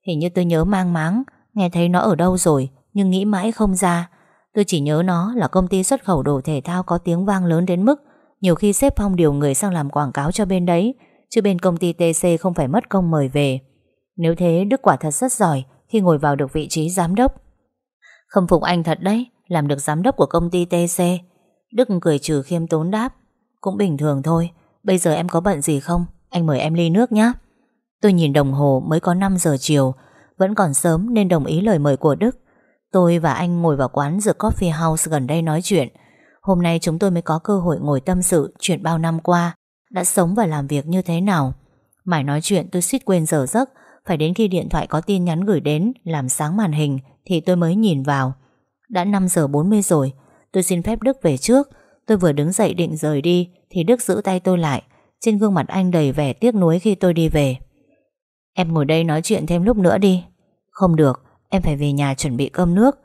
hình như tôi nhớ mang máng, nghe thấy nó ở đâu rồi, nhưng nghĩ mãi không ra. Tôi chỉ nhớ nó là công ty xuất khẩu đồ thể thao có tiếng vang lớn đến mức nhiều khi xếp phong điều người sang làm quảng cáo cho bên đấy, chứ bên công ty TC không phải mất công mời về. Nếu thế, Đức quả thật rất giỏi khi ngồi vào được vị trí giám đốc. Khâm phục anh thật đấy, làm được giám đốc của công ty TC. Đức cười trừ khiêm tốn đáp Cũng bình thường thôi Bây giờ em có bận gì không anh mời em ly nước nhé Tôi nhìn đồng hồ, mới có 5 giờ chiều. Vẫn còn sớm nên đồng ý lời mời của Đức. Tôi và anh ngồi vào quán The Coffee House gần đây nói chuyện. Hôm nay chúng tôi mới có cơ hội ngồi tâm sự Chuyện bao năm qua, Đã sống và làm việc như thế nào. Mãi nói chuyện, tôi suýt quên giờ giấc. Phải đến khi điện thoại có tin nhắn gửi đến, Làm sáng màn hình, Thì tôi mới nhìn vào. Đã 5 giờ 40 rồi. Tôi xin phép Đức về trước. Tôi vừa đứng dậy định rời đi, Thì Đức giữ tay tôi lại. Trên gương mặt anh đầy vẻ tiếc nuối khi tôi đi về. Em ngồi đây nói chuyện thêm lúc nữa đi. Không được, Em phải về nhà chuẩn bị cơm nước.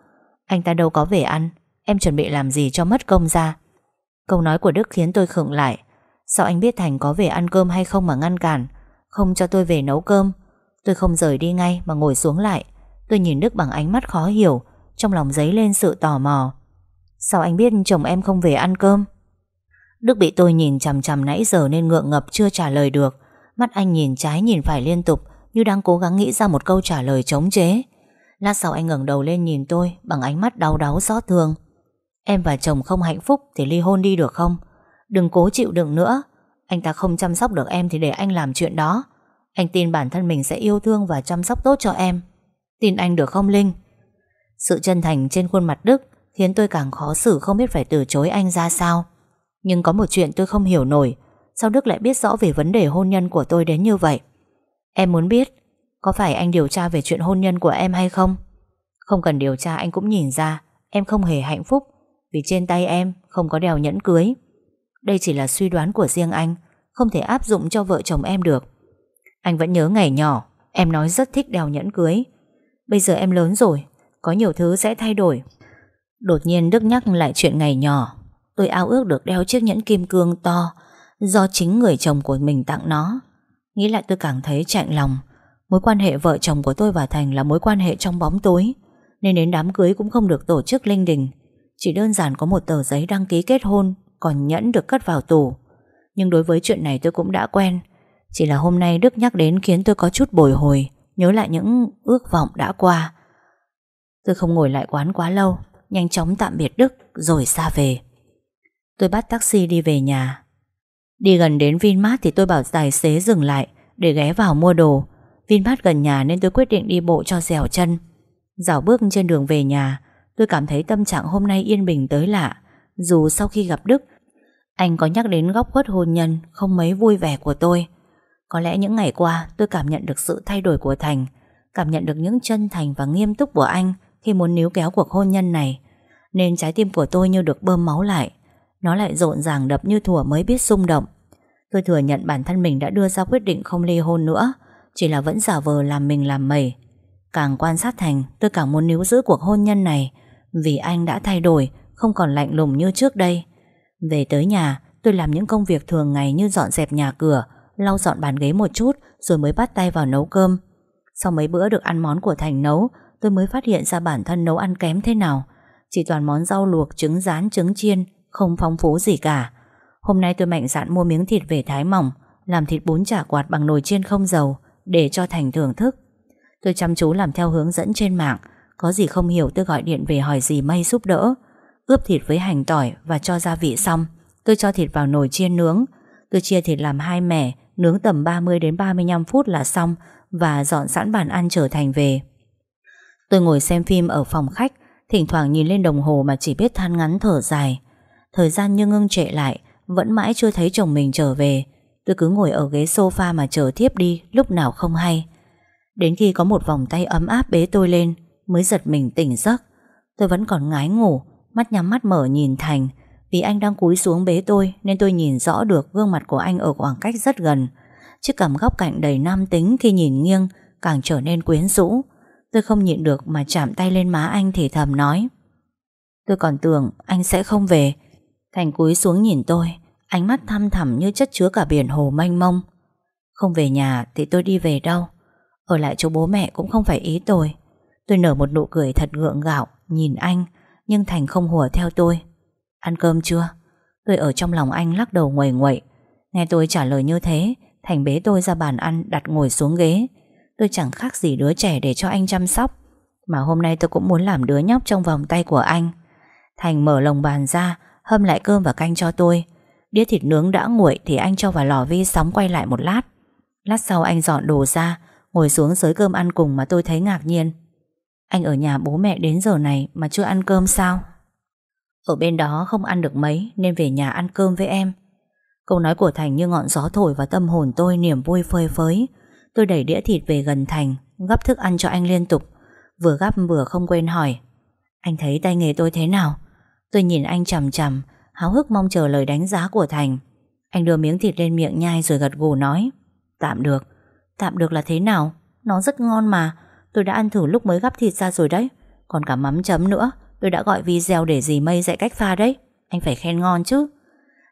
Anh ta đâu có về ăn, Em chuẩn bị làm gì cho mất công ra? Câu nói của Đức khiến tôi khựng lại. Sao anh biết Thành có về ăn cơm hay không mà ngăn cản? Không cho tôi về nấu cơm. Tôi không rời đi ngay mà ngồi xuống lại. Tôi nhìn Đức bằng ánh mắt khó hiểu, Trong lòng dấy lên sự tò mò. Sao anh biết chồng em không về ăn cơm? Đức bị tôi nhìn chằm chằm nãy giờ Nên ngượng ngập chưa trả lời được. Mắt anh nhìn trái nhìn phải liên tục, Như đang cố gắng nghĩ ra một câu trả lời chống chế. Lát sau anh ngẩng đầu lên nhìn tôi, Bằng ánh mắt đau đáu xót thương. Em và chồng không hạnh phúc Thì ly hôn đi được không? Đừng cố chịu đựng nữa. Anh ta không chăm sóc được em thì để anh làm chuyện đó. Anh tin bản thân mình sẽ yêu thương Và chăm sóc tốt cho em. Tin anh được không, Linh? Sự chân thành trên khuôn mặt Đức Khiến tôi càng khó xử không biết phải từ chối anh ra sao. Nhưng có một chuyện tôi không hiểu nổi. Sao Đức lại biết rõ về vấn đề hôn nhân của tôi đến như vậy? Em muốn biết, Có phải anh điều tra về chuyện hôn nhân của em hay không? Không cần điều tra, anh cũng nhìn ra, Em không hề hạnh phúc. Vì trên tay em, không có đeo nhẫn cưới. Đây chỉ là suy đoán của riêng anh, Không thể áp dụng cho vợ chồng em được. Anh vẫn nhớ ngày nhỏ, Em nói rất thích đeo nhẫn cưới. Bây giờ em lớn rồi, Có nhiều thứ sẽ thay đổi. Đột nhiên Đức nhắc lại chuyện ngày nhỏ. Tôi ao ước được đeo chiếc nhẫn kim cương to, Do chính người chồng của mình tặng nó. Nghĩ lại tôi càng thấy chạnh lòng. Mối quan hệ vợ chồng của tôi và Thành Là mối quan hệ trong bóng tối, Nên đến đám cưới cũng không được tổ chức linh đình. Chỉ đơn giản có một tờ giấy đăng ký kết hôn, Còn nhẫn được cất vào tủ. Nhưng đối với chuyện này tôi cũng đã quen. Chỉ là hôm nay Đức nhắc đến khiến tôi có chút bồi hồi, Nhớ lại những ước vọng đã qua. Tôi không ngồi lại quán quá lâu, Nhanh chóng tạm biệt Đức, Rồi xa về. Tôi bắt taxi đi về nhà. Đi gần đến Vinmart thì tôi bảo tài xế dừng lại Để ghé vào mua đồ. Vinmart gần nhà nên tôi quyết định đi bộ cho dẻo chân. Dạo bước trên đường về nhà, Tôi cảm thấy tâm trạng hôm nay yên bình tới lạ. Dù sau khi gặp Đức, Anh có nhắc đến góc khuất hôn nhân Không mấy vui vẻ của tôi. Có lẽ những ngày qua, tôi cảm nhận được sự thay đổi của Thành, Cảm nhận được những chân thành và nghiêm túc của anh Khi muốn níu kéo cuộc hôn nhân này. Nên trái tim của tôi như được bơm máu lại. Nó lại rộn ràng đập như thủa mới biết xung động. Tôi thừa nhận bản thân mình đã đưa ra quyết định không ly hôn nữa Chỉ là vẫn giả vờ làm mình làm mẩy. Càng quan sát Thành Tôi càng muốn níu giữ cuộc hôn nhân này Vì anh đã thay đổi Không còn lạnh lùng như trước đây. Về tới nhà tôi làm những công việc thường ngày Như dọn dẹp nhà cửa Lau dọn bàn ghế một chút Rồi mới bắt tay vào nấu cơm. Sau mấy bữa được ăn món của Thành nấu Tôi mới phát hiện ra bản thân nấu ăn kém thế nào. Chỉ toàn món rau luộc, trứng rán, trứng chiên. Không phong phú gì cả. Hôm nay tôi mạnh dạn mua miếng thịt về thái mỏng, Làm thịt bún chả quạt bằng nồi chiên không dầu, Để cho Thành thưởng thức. Tôi chăm chú làm theo hướng dẫn trên mạng, Có gì không hiểu tôi gọi điện về hỏi gì may giúp đỡ. Ướp thịt với hành tỏi Và cho gia vị xong, Tôi cho thịt vào nồi chiên nướng. Tôi chia thịt làm hai mẻ, Nướng tầm 30 đến 35 phút là xong Và dọn sẵn bàn ăn trở thành về. Tôi ngồi xem phim ở phòng khách, Thỉnh thoảng nhìn lên đồng hồ mà chỉ biết than ngắn thở dài. Thời gian như ngưng trệ lại, vẫn mãi chưa thấy chồng mình trở về. Tôi cứ ngồi ở ghế sofa mà chờ tiếp đi, Lúc nào không hay. Đến khi có một vòng tay ấm áp bế tôi lên, Mới giật mình tỉnh giấc. Tôi vẫn còn ngái ngủ, Mắt nhắm mắt mở nhìn Thành. Vì anh đang cúi xuống bế tôi, Nên tôi nhìn rõ được gương mặt của anh ở khoảng cách rất gần. Chiếc cằm góc cạnh đầy nam tính Khi nhìn nghiêng, càng trở nên quyến rũ. Tôi không nhịn được mà chạm tay lên má anh thì thầm nói, Tôi còn tưởng anh sẽ không về. Thành cúi xuống nhìn tôi, Ánh mắt thăm thẳm như chất chứa cả biển hồ mênh mông. Không về nhà thì tôi đi về đâu? Ở lại chỗ bố mẹ cũng không phải ý tôi. Tôi nở một nụ cười thật gượng gạo Nhìn anh, Nhưng Thành không hùa theo tôi. Ăn cơm chưa? Tôi ở trong lòng anh lắc đầu nguầy nguậy Nghe tôi trả lời như thế, Thành bế tôi ra bàn ăn, đặt ngồi xuống ghế. Tôi chẳng khác gì đứa trẻ để cho anh chăm sóc. Mà hôm nay tôi cũng muốn làm đứa nhóc trong vòng tay của anh. Thành mở lồng bàn ra Hâm lại cơm và canh cho tôi. Đĩa thịt nướng đã nguội Thì anh cho vào lò vi sóng quay lại một lát. Lát sau anh dọn đồ ra, Ngồi xuống dưới cơm ăn cùng mà tôi thấy ngạc nhiên. Anh ở nhà bố mẹ đến giờ này Mà chưa ăn cơm sao? Ở bên đó không ăn được mấy Nên về nhà ăn cơm với em. Câu nói của Thành như ngọn gió thổi vào tâm hồn tôi Niềm vui phơi phới. Tôi đẩy đĩa thịt về gần Thành, Gắp thức ăn cho anh liên tục. Vừa gắp vừa không quên hỏi, Anh thấy tay nghề tôi thế nào? Tôi nhìn anh chầm chầm Háo hức mong chờ lời đánh giá của Thành. Anh đưa miếng thịt lên miệng nhai rồi gật gù nói, Tạm được. Tạm được là thế nào? Nó rất ngon mà. Tôi đã ăn thử lúc mới gắp thịt ra rồi đấy. Còn cả mắm chấm nữa. Tôi đã gọi video để dì mây dạy cách pha đấy. Anh phải khen ngon chứ.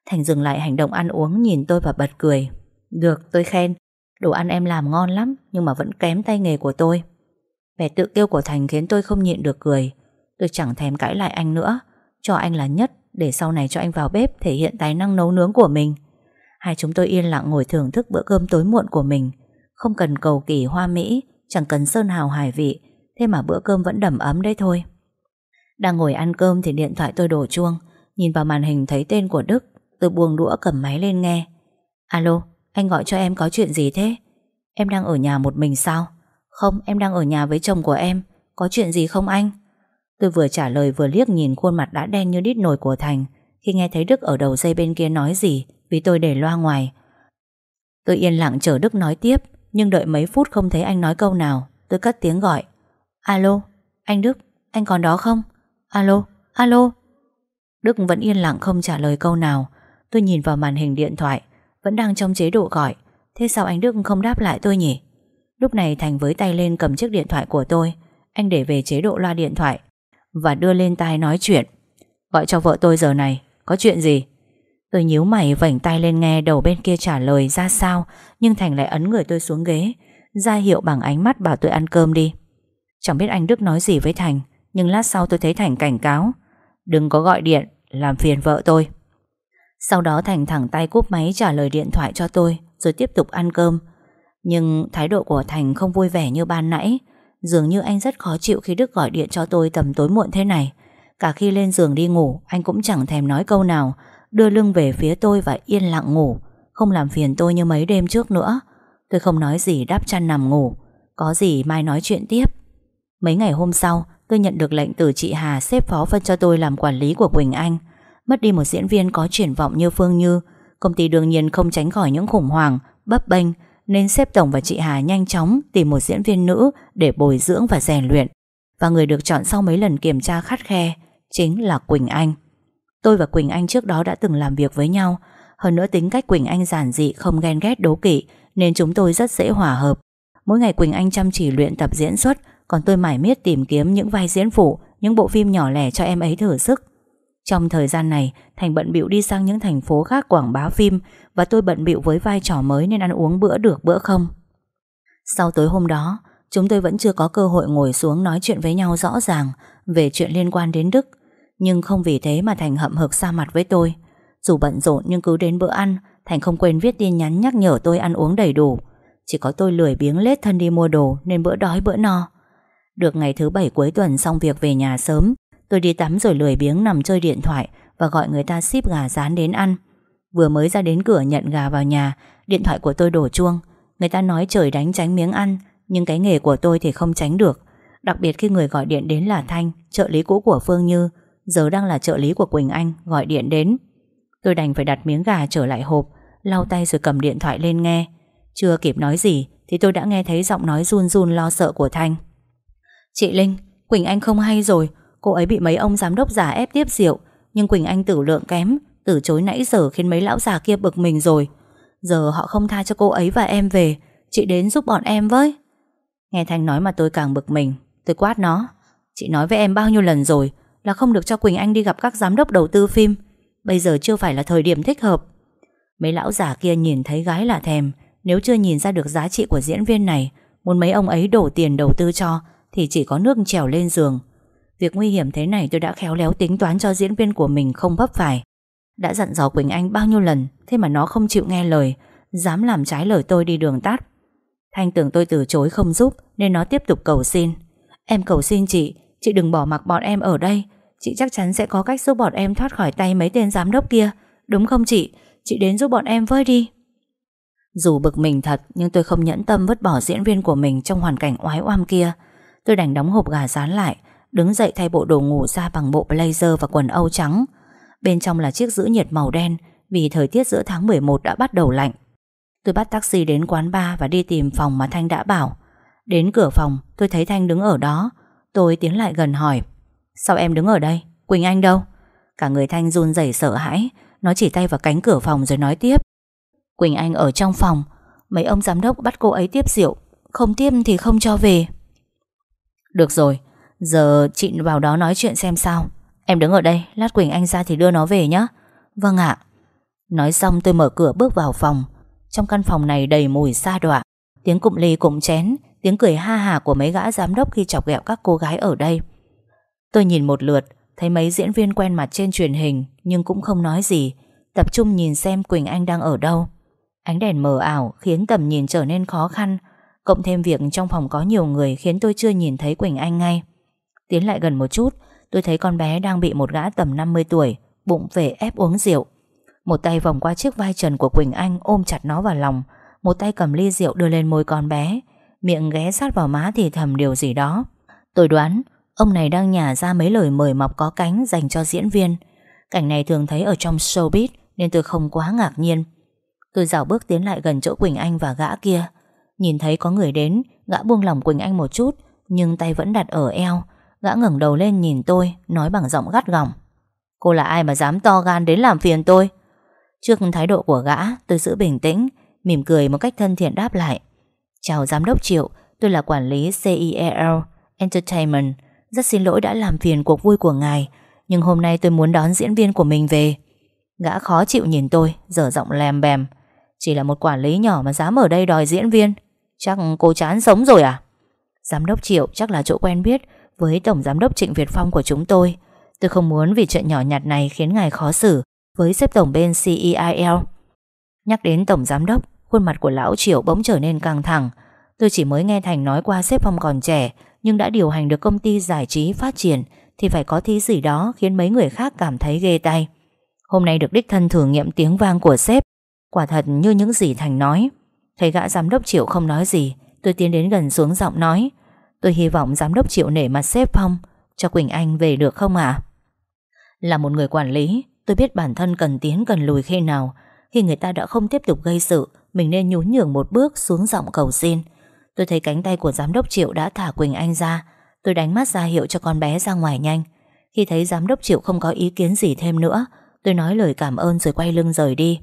Thành dừng lại hành động ăn uống nhìn tôi và bật cười. Được, tôi khen. Đồ ăn em làm ngon lắm, Nhưng mà vẫn kém tay nghề của tôi. Vẻ tự kêu của Thành khiến tôi không nhịn được cười. Tôi chẳng thèm cãi lại anh nữa. Cho anh là nhất Để sau này cho anh vào bếp thể hiện tài năng nấu nướng của mình Hai chúng tôi yên lặng ngồi thưởng thức bữa cơm tối muộn của mình Không cần cầu kỳ hoa mỹ Chẳng cần sơn hào hải vị Thế mà bữa cơm vẫn đầm ấm đấy thôi Đang ngồi ăn cơm thì điện thoại tôi đổ chuông Nhìn vào màn hình thấy tên của Đức Tôi buông đũa cầm máy lên nghe Alo, anh gọi cho em có chuyện gì thế? Em đang ở nhà một mình sao? Không, em đang ở nhà với chồng của em Có chuyện gì không anh? Tôi vừa trả lời vừa liếc nhìn khuôn mặt đã đen như đít nồi của Thành Khi nghe thấy Đức ở đầu dây bên kia nói gì Vì tôi để loa ngoài. Tôi yên lặng chờ Đức nói tiếp Nhưng đợi mấy phút không thấy anh nói câu nào Tôi cất tiếng gọi. Alo, anh Đức, anh còn đó không? Alo, alo. Đức vẫn yên lặng không trả lời câu nào. Tôi nhìn vào màn hình điện thoại Vẫn đang trong chế độ gọi. Thế sao anh Đức không đáp lại tôi nhỉ? Lúc này Thành với tay lên cầm chiếc điện thoại của tôi. Anh để về chế độ loa điện thoại. Và đưa lên tai nói chuyện. Gọi cho vợ tôi giờ này, Có chuyện gì? Tôi nhíu mày vảnh tay lên nghe đầu bên kia trả lời ra sao, Nhưng Thành lại ấn người tôi xuống ghế, ra hiệu bằng ánh mắt bảo tôi ăn cơm đi. Chẳng biết anh Đức nói gì với Thành, Nhưng lát sau tôi thấy Thành cảnh cáo, Đừng có gọi điện, Làm phiền vợ tôi. Sau đó Thành thẳng tay cúp máy trả lời điện thoại cho tôi, Rồi tiếp tục ăn cơm. Nhưng thái độ của Thành không vui vẻ như ban nãy Dường như anh rất khó chịu khi Đức gọi điện cho tôi tầm tối muộn thế này. Cả khi lên giường đi ngủ, Anh cũng chẳng thèm nói câu nào, Đưa lưng về phía tôi và yên lặng ngủ. Không làm phiền tôi như mấy đêm trước nữa. Tôi không nói gì đắp chăn nằm ngủ. Có gì mai nói chuyện tiếp. Mấy ngày hôm sau, Tôi nhận được lệnh từ chị Hà xếp phó phân cho tôi làm quản lý của Quỳnh Anh. Mất đi một diễn viên có triển vọng như Phương Như. Công ty đương nhiên không tránh khỏi những khủng hoảng, Bấp bênh. Nên xếp tổng và chị Hà nhanh chóng Tìm một diễn viên nữ để bồi dưỡng và rèn luyện Và người được chọn sau mấy lần kiểm tra khắt khe Chính là Quỳnh Anh Tôi và Quỳnh Anh trước đó đã từng làm việc với nhau Hơn nữa tính cách Quỳnh Anh giản dị Không ghen ghét đố kỵ nên chúng tôi rất dễ hòa hợp. Mỗi ngày Quỳnh Anh chăm chỉ luyện tập diễn xuất, còn tôi mải miết tìm kiếm những vai diễn phụ, những bộ phim nhỏ lẻ cho em ấy thử sức. Trong thời gian này, Thành bận bịu đi sang những thành phố khác quảng bá phim và tôi bận bịu với vai trò mới nên ăn uống bữa được bữa không. Sau tối hôm đó, chúng tôi vẫn chưa có cơ hội ngồi xuống nói chuyện với nhau rõ ràng về chuyện liên quan đến Đức. Nhưng không vì thế mà Thành hậm hực xa mặt với tôi. Dù bận rộn nhưng cứ đến bữa ăn, Thành không quên viết tin nhắn nhắc nhở tôi ăn uống đầy đủ Chỉ có tôi lười biếng lết thân đi mua đồ Nên bữa đói bữa no Được ngày thứ bảy cuối tuần xong việc về nhà sớm Tôi đi tắm rồi lười biếng nằm chơi điện thoại Và gọi người ta ship gà rán đến ăn. Vừa mới ra đến cửa nhận gà vào nhà, Điện thoại của tôi đổ chuông. Người ta nói trời đánh tránh miếng ăn, Nhưng cái nghề của tôi thì không tránh được. Đặc biệt khi người gọi điện đến là Thanh, Trợ lý cũ của Phương Như, Giờ đang là trợ lý của Quỳnh Anh, Gọi điện đến. Tôi đành phải đặt miếng gà trở lại hộp, lau tay rồi cầm điện thoại lên nghe. Chưa kịp nói gì Thì tôi đã nghe thấy giọng nói run run lo sợ của Thanh. Chị Linh, Quỳnh Anh không hay rồi Cô ấy bị mấy ông giám đốc già ép tiếp rượu. Nhưng Quỳnh Anh tử lượng kém, Từ chối nãy giờ khiến mấy lão già kia bực mình rồi. Giờ họ không tha cho cô ấy và em về, Chị đến giúp bọn em với. Nghe Thanh nói mà tôi càng bực mình. Tôi quát nó, Chị nói với em bao nhiêu lần rồi Là không được cho Quỳnh Anh đi gặp các giám đốc đầu tư phim. Bây giờ chưa phải là thời điểm thích hợp. Mấy lão già kia nhìn thấy gái là thèm. Nếu chưa nhìn ra được giá trị của diễn viên này, Muốn mấy ông ấy đổ tiền đầu tư cho Thì chỉ có nước trèo lên giường. Việc nguy hiểm thế này tôi đã khéo léo tính toán cho diễn viên của mình không vấp phải. Đã dặn dò Quỳnh Anh bao nhiêu lần, Thế mà nó không chịu nghe lời, Dám làm trái lời tôi đi đường tắt. Thanh tưởng tôi từ chối không giúp, Nên nó tiếp tục cầu xin. Em cầu xin chị Chị đừng bỏ mặc bọn em ở đây. Chị chắc chắn sẽ có cách giúp bọn em thoát khỏi tay mấy tên giám đốc kia, Đúng không chị? Chị đến giúp bọn em với đi. Dù bực mình thật, Nhưng tôi không nhẫn tâm vứt bỏ diễn viên của mình Trong hoàn cảnh oái oăm kia. Tôi đành đóng hộp gà rán lại Đứng dậy thay bộ đồ ngủ ra bằng bộ blazer và quần âu trắng. Bên trong là chiếc giữ nhiệt màu đen, Vì thời tiết giữa tháng 11 đã bắt đầu lạnh. Tôi bắt taxi đến quán bar Và đi tìm phòng mà Thanh đã bảo. Đến cửa phòng, tôi thấy Thanh đứng ở đó. Tôi tiến lại gần hỏi, Sao em đứng ở đây? Quỳnh Anh đâu? Cả người Thanh run rẩy sợ hãi, nó chỉ tay vào cánh cửa phòng rồi nói tiếp, Quỳnh Anh ở trong phòng, Mấy ông giám đốc bắt cô ấy tiếp rượu, Không tiếp thì không cho về. Được rồi Giờ chị vào đó nói chuyện xem sao. Em đứng ở đây, Lát Quỳnh Anh ra thì đưa nó về nhé Vâng ạ. Nói xong tôi mở cửa bước vào phòng. Trong căn phòng này đầy mùi xa đọa. Tiếng cụm ly cụm chén, Tiếng cười ha hà của mấy gã giám đốc Khi chọc ghẹo các cô gái ở đây. Tôi nhìn một lượt, Thấy mấy diễn viên quen mặt trên truyền hình, Nhưng cũng không nói gì. Tập trung nhìn xem Quỳnh Anh đang ở đâu. Ánh đèn mờ ảo khiến tầm nhìn trở nên khó khăn. Cộng thêm việc trong phòng có nhiều người Khiến tôi chưa nhìn thấy Quỳnh Anh ngay. Tiến lại gần một chút. Tôi thấy con bé đang bị một gã tầm 50 tuổi, Bụng về ép uống rượu. Một tay vòng qua chiếc vai trần của Quỳnh Anh Ôm chặt nó vào lòng. Một tay cầm ly rượu đưa lên môi con bé. Miệng ghé sát vào má thì thầm điều gì đó. Tôi đoán, Ông này đang nhả ra mấy lời mời mọc có cánh Dành cho diễn viên. Cảnh này thường thấy ở trong showbiz Nên tôi không quá ngạc nhiên. Tôi dạo bước tiến lại gần chỗ Quỳnh Anh và gã kia. Nhìn thấy có người đến, Gã buông lòng Quỳnh Anh một chút, Nhưng tay vẫn đặt ở eo. Gã ngẩng đầu lên nhìn tôi, Nói bằng giọng gắt gỏng. Cô là ai mà dám to gan đến làm phiền tôi? Trước thái độ của gã, Tôi giữ bình tĩnh, Mỉm cười một cách thân thiện đáp lại. Chào giám đốc Triệu, Tôi là quản lý CIEL Entertainment. Rất xin lỗi đã làm phiền cuộc vui của ngài, Nhưng hôm nay tôi muốn đón diễn viên của mình về. Gã khó chịu nhìn tôi, dở giọng lèm bèm. Chỉ là một quản lý nhỏ mà dám ở đây đòi diễn viên. Chắc cô chán sống rồi à? Giám đốc Triệu chắc là chỗ quen biết với Tổng Giám đốc Trịnh Việt Phong của chúng tôi. Tôi không muốn vì chuyện nhỏ nhặt này Khiến ngài khó xử Với xếp tổng bên CEIL Nhắc đến Tổng Giám đốc, Khuôn mặt của lão Triệu bỗng trở nên căng thẳng. Tôi chỉ mới nghe Thành nói qua xếp Phong còn trẻ, Nhưng đã điều hành được công ty giải trí phát triển Thì phải có thứ gì đó Khiến mấy người khác cảm thấy ghê tay. Hôm nay được đích thân thử nghiệm tiếng vang của sếp. Quả thật như những gì Thành nói. Thấy gã giám đốc Triệu không nói gì, Tôi tiến đến gần xuống giọng nói. Tôi hy vọng giám đốc Triệu nể mặt sếp Phong, Cho Quỳnh Anh về được không ạ? Là một người quản lý, Tôi biết bản thân cần tiến cần lùi khi nào. Khi người ta đã không tiếp tục gây sự, Mình nên nhún nhường một bước xuống giọng cầu xin. Tôi thấy cánh tay của giám đốc Triệu đã thả Quỳnh Anh ra. Tôi đánh mắt ra hiệu cho con bé ra ngoài nhanh. Khi thấy giám đốc Triệu không có ý kiến gì thêm nữa, Tôi nói lời cảm ơn rồi quay lưng rời đi.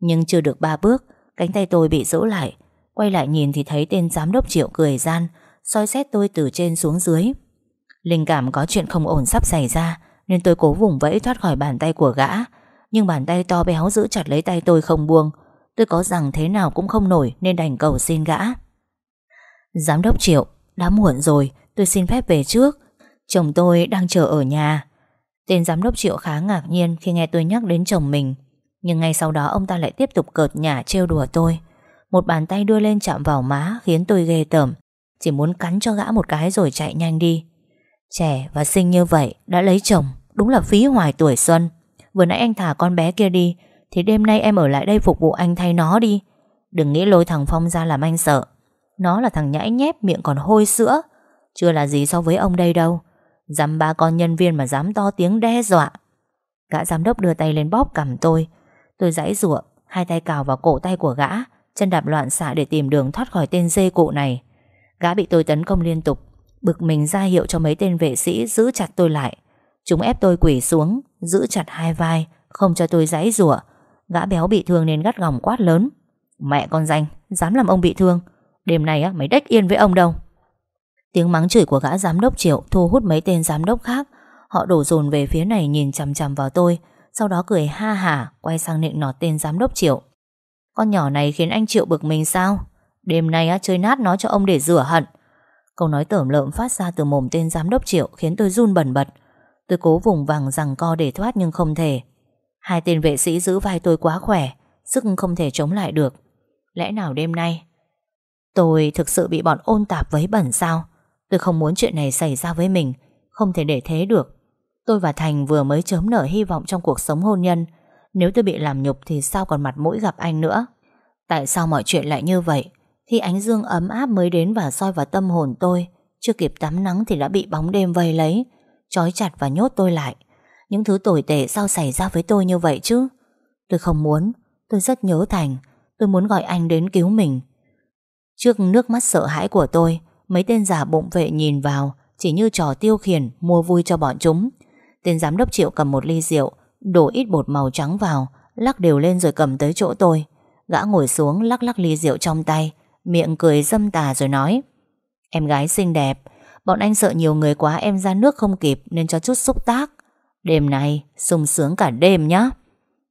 Nhưng chưa được ba bước, Cánh tay tôi bị giữ lại. Quay lại nhìn thì thấy tên giám đốc Triệu cười gian soi xét tôi từ trên xuống dưới. Linh cảm có chuyện không ổn sắp xảy ra, Nên tôi cố vùng vẫy thoát khỏi bàn tay của gã. Nhưng bàn tay to béo giữ chặt lấy tay tôi không buông. Tôi có rằng thế nào cũng không nổi Nên đành cầu xin gã. Giám đốc Triệu, Đã muộn rồi, tôi xin phép về trước. Chồng tôi đang chờ ở nhà. Tên giám đốc Triệu khá ngạc nhiên Khi nghe tôi nhắc đến chồng mình. Nhưng ngay sau đó ông ta lại tiếp tục cợt nhả trêu đùa tôi. Một bàn tay đưa lên chạm vào má Khiến tôi ghê tởm. Chỉ muốn cắn cho gã một cái rồi chạy nhanh đi. Trẻ và xinh như vậy Đã lấy chồng, Đúng là phí hoài tuổi xuân. Vừa nãy anh thả con bé kia đi, Thì đêm nay em ở lại đây phục vụ anh thay nó đi. Đừng nghĩ lôi thằng Phong ra làm anh sợ. Nó là thằng nhãi nhép, miệng còn hôi sữa. Chưa là gì so với ông đây đâu. Dám ba con nhân viên mà dám to tiếng đe dọa. Gã giám đốc đưa tay lên bóp cầm tôi. Tôi giãy giụa, Hai tay cào vào cổ tay của gã, Chân đạp loạn xạ để tìm đường thoát khỏi tên dê cụ này. Gã bị tôi tấn công liên tục Bực mình ra hiệu cho mấy tên vệ sĩ Giữ chặt tôi lại Chúng ép tôi quỷ xuống Giữ chặt hai vai Không cho tôi giãy rủa Gã béo bị thương nên gắt gỏng quát lớn Mẹ con danh Dám làm ông bị thương Đêm nay á mày đếch yên với ông đâu Tiếng mắng chửi của gã giám đốc Triệu thu hút mấy tên giám đốc khác. Họ đổ dồn về phía này nhìn chằm chằm vào tôi, sau đó cười ha hả, quay sang nịnh nọt tên giám đốc Triệu. Con nhỏ này khiến anh Triệu bực mình sao? Đêm nay á chơi nát nó cho ông để rửa hận. Câu nói tởm lợm phát ra từ mồm tên giám đốc Triệu khiến tôi run bẩn bật. Tôi cố vùng vằng rằng co để thoát nhưng không thể. Hai tên vệ sĩ giữ vai tôi quá khỏe, sức không thể chống lại được. Lẽ nào đêm nay Tôi thực sự bị bọn ôn tạp với bẩn sao Tôi không muốn chuyện này xảy ra với mình Không thể để thế được Tôi và Thành vừa mới chớm nở hy vọng trong cuộc sống hôn nhân Nếu tôi bị làm nhục Thì sao còn mặt mũi gặp anh nữa Tại sao mọi chuyện lại như vậy khi ánh dương ấm áp mới đến và soi vào tâm hồn tôi, Chưa kịp tắm nắng thì đã bị bóng đêm vây lấy, Trói chặt và nhốt tôi lại. Những thứ tồi tệ sao xảy ra với tôi như vậy chứ? Tôi không muốn, Tôi rất nhớ Thành, Tôi muốn gọi anh đến cứu mình. Trước nước mắt sợ hãi của tôi, Mấy tên giả bụng vệ nhìn vào, Chỉ như trò tiêu khiển, Mua vui cho bọn chúng. Tên giám đốc triệu cầm một ly rượu, Đổ ít bột màu trắng vào, Lắc đều lên rồi cầm tới chỗ tôi. Gã ngồi xuống lắc lắc ly rượu trong tay Miệng cười dâm tà rồi nói, Em gái xinh đẹp, Bọn anh sợ nhiều người quá em ra nước không kịp Nên cho chút xúc tác. Đêm nay, sung sướng cả đêm nhá.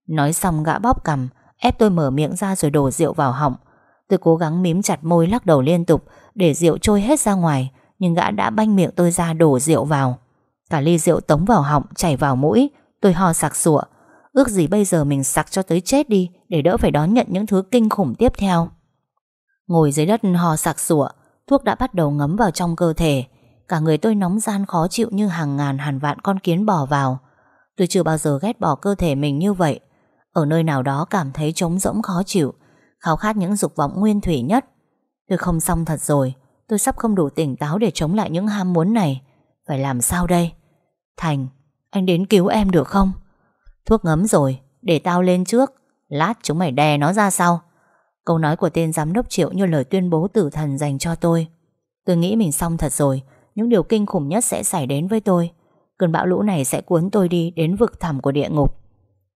Nói xong gã bóp cầm Ép tôi mở miệng ra rồi đổ rượu vào họng. Tôi cố gắng mím chặt môi lắc đầu liên tục Để rượu trôi hết ra ngoài, Nhưng gã đã banh miệng tôi ra đổ rượu vào. Cả ly rượu tống vào họng, Chảy vào mũi, Tôi ho sặc sụa. Ước gì bây giờ mình sặc cho tới chết đi Để đỡ phải đón nhận những thứ kinh khủng tiếp theo. Ngồi dưới đất hò sặc sụa, Thuốc đã bắt đầu ngấm vào trong cơ thể. Cả người tôi nóng gian khó chịu như hàng ngàn hàn vạn con kiến bò vào. Tôi chưa bao giờ ghét bỏ cơ thể mình như vậy. Ở nơi nào đó cảm thấy trống rỗng khó chịu, Khao khát những dục vọng nguyên thủy nhất. Tôi không xong thật rồi, Tôi sắp không đủ tỉnh táo để chống lại những ham muốn này. Phải làm sao đây? Thành, Anh đến cứu em được không? Thuốc ngấm rồi, Để tao lên trước. Lát chúng mày đè nó ra sau. Câu nói của tên giám đốc Triệu như lời tuyên bố tử thần dành cho tôi. Tôi nghĩ mình xong thật rồi, Những điều kinh khủng nhất sẽ xảy đến với tôi. Cơn bão lũ này sẽ cuốn tôi đi Đến vực thẳm của địa ngục.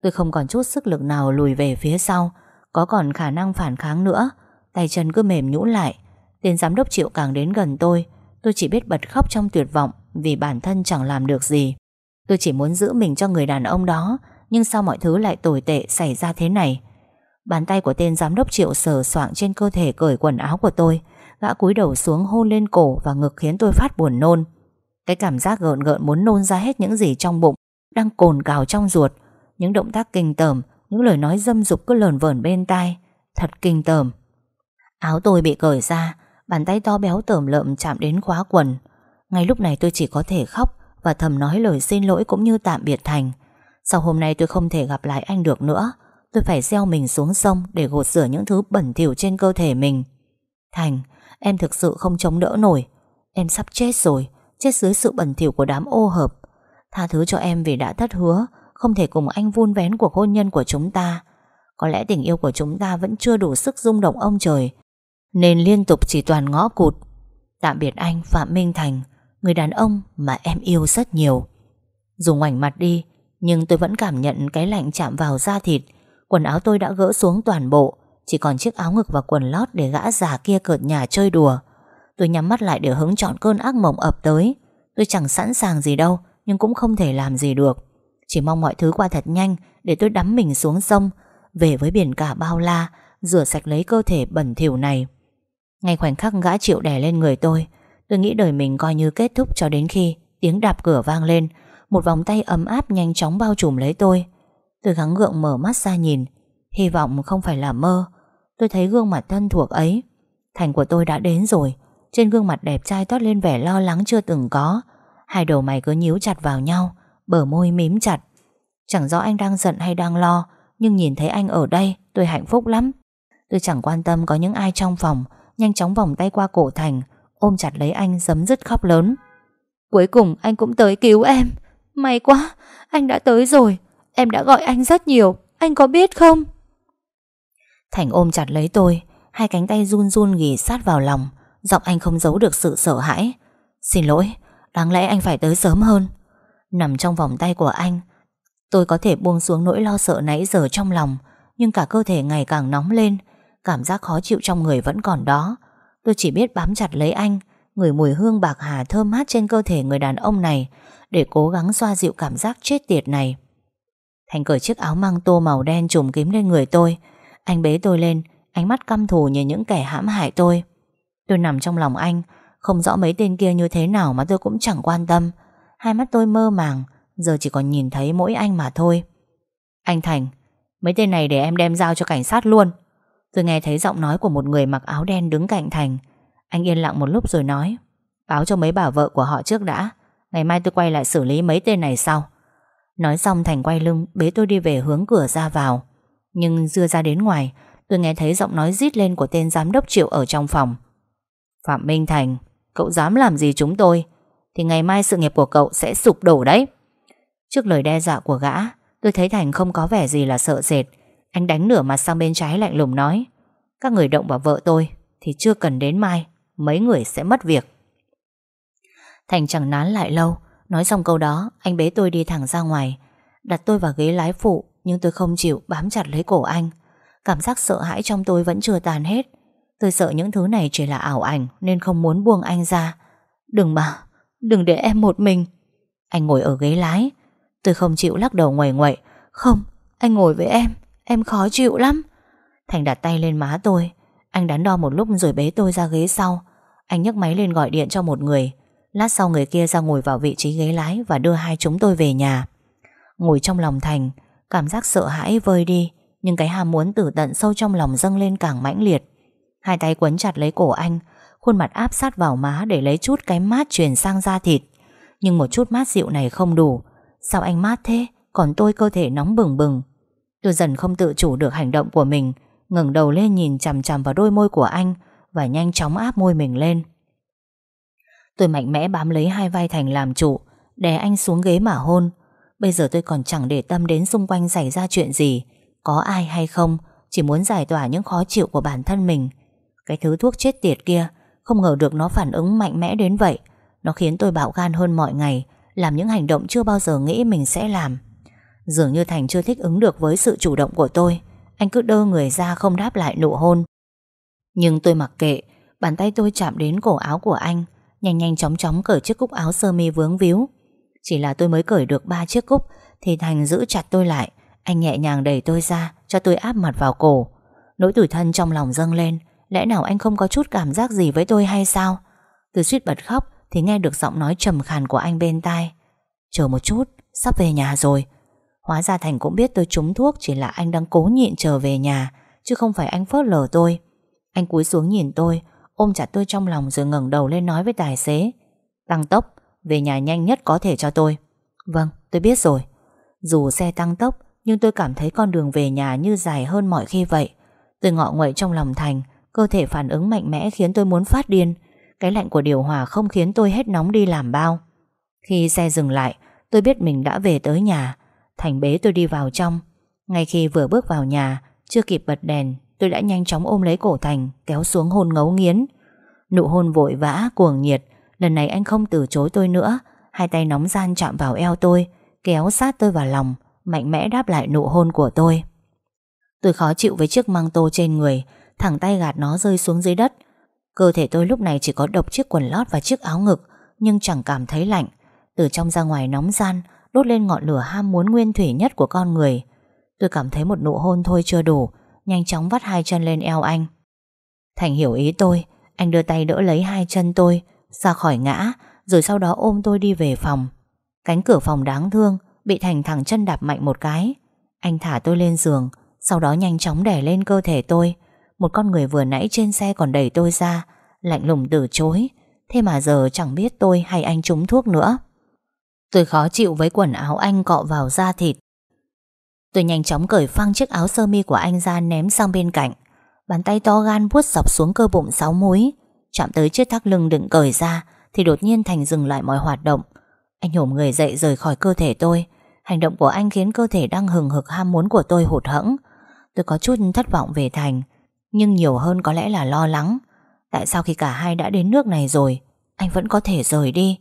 Tôi không còn chút sức lực nào lùi về phía sau, Có còn khả năng phản kháng nữa. Tay chân cứ mềm nhũn lại, Tên giám đốc Triệu càng đến gần tôi. Tôi chỉ biết bật khóc trong tuyệt vọng Vì bản thân chẳng làm được gì. Tôi chỉ muốn giữ mình cho người đàn ông đó, Nhưng sao mọi thứ lại tồi tệ xảy ra thế này? Bàn tay của tên giám đốc Triệu sờ soạng trên cơ thể cởi quần áo của tôi, Gã cúi đầu xuống hôn lên cổ và ngực khiến tôi phát buồn nôn. Cái cảm giác gợn gợn muốn nôn ra hết những gì trong bụng Đang cồn cào trong ruột, Những động tác kinh tởm, Những lời nói dâm dục cứ lờn vờn bên tai. Thật kinh tởm. Áo tôi bị cởi ra, Bàn tay to béo tởm lợm chạm đến khóa quần. Ngay lúc này tôi chỉ có thể khóc Và thầm nói lời xin lỗi cũng như tạm biệt Thành. Sau hôm nay tôi không thể gặp lại anh được nữa. Tôi phải gieo mình xuống sông Để gột rửa những thứ bẩn thỉu trên cơ thể mình. Thành, Em thực sự không chống đỡ nổi. Em sắp chết rồi, Chết dưới sự bẩn thỉu của đám ô hợp. Tha thứ cho em vì đã thất hứa, Không thể cùng anh vun vén cuộc hôn nhân của chúng ta. Có lẽ tình yêu của chúng ta Vẫn chưa đủ sức rung động ông trời. Nên liên tục chỉ toàn ngõ cụt. Tạm biệt anh, Phạm Minh Thành, Người đàn ông mà em yêu rất nhiều. Dù ngoảnh mặt đi, Nhưng tôi vẫn cảm nhận cái lạnh chạm vào da thịt. Quần áo tôi đã gỡ xuống toàn bộ, Chỉ còn chiếc áo ngực và quần lót Để gã già kia cợt nhà chơi đùa. Tôi nhắm mắt lại để hứng chọn cơn ác mộng ập tới. Tôi chẳng sẵn sàng gì đâu, Nhưng cũng không thể làm gì được. Chỉ mong mọi thứ qua thật nhanh Để tôi đắm mình xuống sông, Về với biển cả bao la, Rửa sạch lấy cơ thể bẩn thỉu này. Ngay khoảnh khắc gã chịu đè lên người tôi Tôi nghĩ đời mình coi như kết thúc cho đến khi Tiếng đạp cửa vang lên. Một vòng tay ấm áp nhanh chóng bao trùm lấy tôi. Tôi gắng gượng mở mắt ra nhìn, Hy vọng không phải là mơ. Tôi thấy gương mặt thân thuộc ấy, Thành của tôi đã đến rồi. Trên gương mặt đẹp trai toát lên vẻ lo lắng chưa từng có. Hai đầu mày cứ nhíu chặt vào nhau, Bờ môi mím chặt. Chẳng rõ anh đang giận hay đang lo, Nhưng nhìn thấy anh ở đây, tôi hạnh phúc lắm. Tôi chẳng quan tâm có những ai trong phòng, Nhanh chóng vòng tay qua cổ Thành, Ôm chặt lấy anh giấm dứt khóc lớn. Cuối cùng anh cũng tới cứu em. May quá, Anh đã tới rồi. Em đã gọi anh rất nhiều. Anh có biết không? Thành ôm chặt lấy tôi, Hai cánh tay run run ghì sát vào lòng, Giọng anh không giấu được sự sợ hãi. Xin lỗi, Đáng lẽ anh phải tới sớm hơn. Nằm trong vòng tay của anh, Tôi có thể buông xuống nỗi lo sợ nãy giờ trong lòng, Nhưng cả cơ thể ngày càng nóng lên, Cảm giác khó chịu trong người vẫn còn đó. Tôi chỉ biết bám chặt lấy anh Người mùi hương bạc hà thơm mát trên cơ thể người đàn ông này, Để cố gắng xoa dịu cảm giác chết tiệt này. Thành cởi chiếc áo măng tô màu đen trùm kín lên người tôi. Anh bế tôi lên, Ánh mắt căm thù như những kẻ hãm hại tôi. Tôi nằm trong lòng anh, Không rõ mấy tên kia như thế nào mà tôi cũng chẳng quan tâm. Hai mắt tôi mơ màng, Giờ chỉ còn nhìn thấy mỗi anh mà thôi. Anh Thành, Mấy tên này để em đem giao cho cảnh sát luôn. Tôi nghe thấy giọng nói của một người mặc áo đen đứng cạnh Thành. Anh yên lặng một lúc rồi nói, Báo cho mấy bà vợ của họ trước đã. Ngày mai tôi quay lại xử lý mấy tên này sau. Nói xong Thành quay lưng, Bế tôi đi về hướng cửa ra vào. Nhưng dưa ra đến ngoài, Tôi nghe thấy giọng nói rít lên của tên giám đốc Triệu ở trong phòng. Phạm Minh Thành, Cậu dám làm gì chúng tôi? Thì ngày mai sự nghiệp của cậu sẽ sụp đổ đấy. Trước lời đe dọa của gã, Tôi thấy Thành không có vẻ gì là sợ sệt. Anh đánh nửa mặt sang bên trái lạnh lùng nói, Các người động vào vợ tôi Thì chưa cần đến mai, Mấy người sẽ mất việc. Thành chẳng nán lại lâu Nói xong câu đó Anh bế tôi đi thẳng ra ngoài. Đặt tôi vào ghế lái phụ Nhưng tôi không chịu bám chặt lấy cổ anh. Cảm giác sợ hãi trong tôi vẫn chưa tàn hết. Tôi sợ những thứ này chỉ là ảo ảnh Nên không muốn buông anh ra. Đừng mà, đừng để em một mình. Anh ngồi ở ghế lái. Tôi không chịu lắc đầu ngoài ngoậy Không, anh ngồi với em Em khó chịu lắm. Thành đặt tay lên má tôi. Anh đắn đo một lúc rồi bế tôi ra ghế sau. Anh nhấc máy lên gọi điện cho một người. Lát sau người kia ra ngồi vào vị trí ghế lái Và đưa hai chúng tôi về nhà. Ngồi trong lòng Thành, Cảm giác sợ hãi vơi đi, Nhưng cái ham muốn tử tận sâu trong lòng dâng lên càng mãnh liệt. Hai tay quấn chặt lấy cổ anh, Khuôn mặt áp sát vào má Để lấy chút cái mát truyền sang da thịt. Nhưng một chút mát dịu này không đủ. Sao anh mát thế? Còn tôi cơ thể nóng bừng bừng. Tôi dần không tự chủ được hành động của mình, ngẩng đầu lên nhìn chằm chằm vào đôi môi của anh Và nhanh chóng áp môi mình lên. Tôi mạnh mẽ bám lấy hai vai Thành làm chủ, Đè anh xuống ghế mà hôn. Bây giờ tôi còn chẳng để tâm đến xung quanh xảy ra chuyện gì, Có ai hay không, Chỉ muốn giải tỏa những khó chịu của bản thân mình. Cái thứ thuốc chết tiệt kia, Không ngờ được nó phản ứng mạnh mẽ đến vậy. Nó khiến tôi bạo gan hơn mọi ngày, Làm những hành động chưa bao giờ nghĩ mình sẽ làm. Dường như Thành chưa thích ứng được với sự chủ động của tôi, Anh cứ đơ người ra không đáp lại nụ hôn. Nhưng tôi mặc kệ, Bàn tay tôi chạm đến cổ áo của anh Nhanh nhanh chóng chóng cởi chiếc cúc áo sơ mi vướng víu. Chỉ là tôi mới cởi được ba chiếc cúc, Thì Thành giữ chặt tôi lại. Anh nhẹ nhàng đẩy tôi ra, Cho tôi áp mặt vào cổ. Nỗi tủi thân trong lòng dâng lên. Lẽ nào anh không có chút cảm giác gì với tôi hay sao? Tôi suýt bật khóc, Thì nghe được giọng nói trầm khàn của anh bên tai. Chờ một chút, Sắp về nhà rồi. Hóa ra Thành cũng biết tôi trúng thuốc, Chỉ là anh đang cố nhịn chờ về nhà, Chứ không phải anh phớt lờ tôi. Anh cúi xuống nhìn tôi Ôm chặt tôi trong lòng rồi ngẩng đầu lên nói với tài xế. Tăng tốc, Về nhà nhanh nhất có thể cho tôi. Vâng tôi biết rồi. Dù xe tăng tốc, Nhưng tôi cảm thấy con đường về nhà như dài hơn mọi khi vậy. Tôi ngọ nguậy trong lòng Thành, Cơ thể phản ứng mạnh mẽ khiến tôi muốn phát điên. Cái lạnh của điều hòa không khiến tôi hết nóng đi làm bao. Khi xe dừng lại, Tôi biết mình đã về tới nhà. Thành bế tôi đi vào trong. Ngay khi vừa bước vào nhà, Chưa kịp bật đèn Tôi đã nhanh chóng ôm lấy cổ Thành Kéo xuống hôn ngấu nghiến. Nụ hôn vội vã, cuồng nhiệt. Lần này anh không từ chối tôi nữa. Hai tay nóng gian chạm vào eo tôi Kéo sát tôi vào lòng Mạnh mẽ đáp lại nụ hôn của tôi. Tôi khó chịu với chiếc măng tô trên người Thẳng tay gạt nó rơi xuống dưới đất. Cơ thể tôi lúc này chỉ có độc chiếc quần lót và chiếc áo ngực Nhưng chẳng cảm thấy lạnh. Từ trong ra ngoài nóng gian Đốt lên ngọn lửa ham muốn nguyên thủy nhất của con người. Tôi cảm thấy một nụ hôn thôi chưa đủ Nhanh chóng vắt hai chân lên eo anh. Thành hiểu ý tôi, Anh đưa tay đỡ lấy hai chân tôi, Ra khỏi ngã, Rồi sau đó ôm tôi đi về phòng. Cánh cửa phòng đáng thương Bị Thành thẳng chân đạp mạnh một cái. Anh thả tôi lên giường, Sau đó nhanh chóng đè lên cơ thể tôi. Một con người vừa nãy trên xe còn đẩy tôi ra, Lạnh lùng từ chối. Thế mà giờ chẳng biết tôi hay anh trúng thuốc nữa. Tôi khó chịu với quần áo anh cọ vào da thịt. Tôi nhanh chóng cởi phăng chiếc áo sơ mi của anh ra ném sang bên cạnh. Bàn tay to gan vuốt dọc xuống cơ bụng sáu múi. Chạm tới chiếc thắt lưng đựng cởi ra, Thì đột nhiên Thành dừng lại mọi hoạt động. Anh nhổm người dậy rời khỏi cơ thể tôi. Hành động của anh khiến cơ thể đang hừng hực ham muốn của tôi hụt hẫng. Tôi có chút thất vọng về Thành, Nhưng nhiều hơn có lẽ là lo lắng. Tại sao khi cả hai đã đến nước này rồi, Anh vẫn có thể rời đi?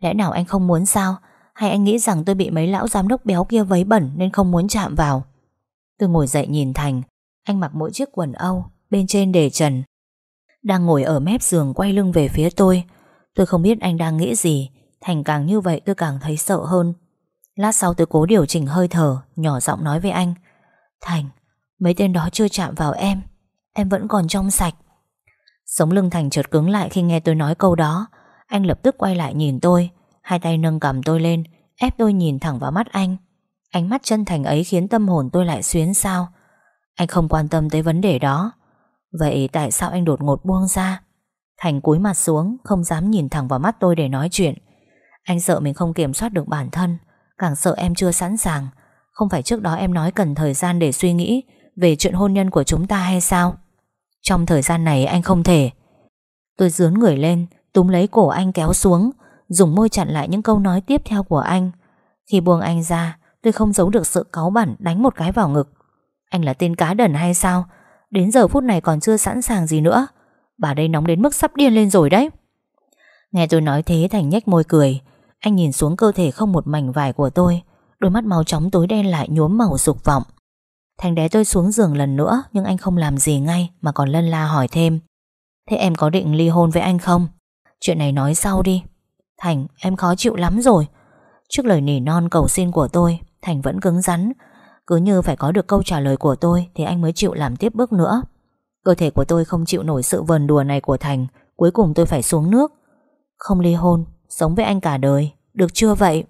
Lẽ nào anh không muốn sao? Hay anh nghĩ rằng tôi bị mấy lão giám đốc béo kia vấy bẩn Nên không muốn chạm vào? Tôi ngồi dậy nhìn Thành Anh mặc mỗi chiếc quần Âu Bên trên để trần. Đang ngồi ở mép giường quay lưng về phía tôi Tôi không biết anh đang nghĩ gì. Thành càng như vậy tôi càng thấy sợ hơn. Lát sau tôi cố điều chỉnh hơi thở Nhỏ giọng nói với anh. Thành, mấy tên đó chưa chạm vào em. Em vẫn còn trong sạch. Sống lưng Thành chợt cứng lại khi nghe tôi nói câu đó. Anh lập tức quay lại nhìn tôi. Hai tay nâng cầm tôi lên, Ép tôi nhìn thẳng vào mắt anh. Ánh mắt chân thành ấy khiến tâm hồn tôi lại xuyến sao. Anh không quan tâm tới vấn đề đó. Vậy tại sao anh đột ngột buông ra? Thành cúi mặt xuống, Không dám nhìn thẳng vào mắt tôi để nói chuyện. Anh sợ mình không kiểm soát được bản thân, Càng sợ em chưa sẵn sàng. Không phải trước đó em nói cần thời gian để suy nghĩ Về chuyện hôn nhân của chúng ta hay sao? Trong thời gian này anh không thể. Tôi dướn người lên, Túm lấy cổ anh kéo xuống. Dùng môi chặn lại những câu nói tiếp theo của anh. Khi buông anh ra, Tôi không giấu được sự cáu bẩn đánh một cái vào ngực. Anh là tên cá đần hay sao? Đến giờ phút này còn chưa sẵn sàng gì nữa. Bà đây nóng đến mức sắp điên lên rồi đấy. Nghe tôi nói thế Thành nhếch môi cười. Anh nhìn xuống cơ thể không một mảnh vải của tôi. Đôi mắt màu chóng tối đen lại nhuốm màu dục vọng. Thành đé tôi xuống giường lần nữa, Nhưng anh không làm gì ngay Mà còn lân la hỏi thêm. Thế em có định ly hôn với anh không? Chuyện này nói sau đi. Thành, em khó chịu lắm rồi. Trước lời nỉ non cầu xin của tôi, Thành vẫn cứng rắn. Cứ như phải có được câu trả lời của tôi Thì anh mới chịu làm tiếp bước nữa. Cơ thể của tôi không chịu nổi sự vần đùa này của Thành, Cuối cùng tôi phải xuống nước. Không ly hôn, Sống với anh cả đời, Được chưa vậy?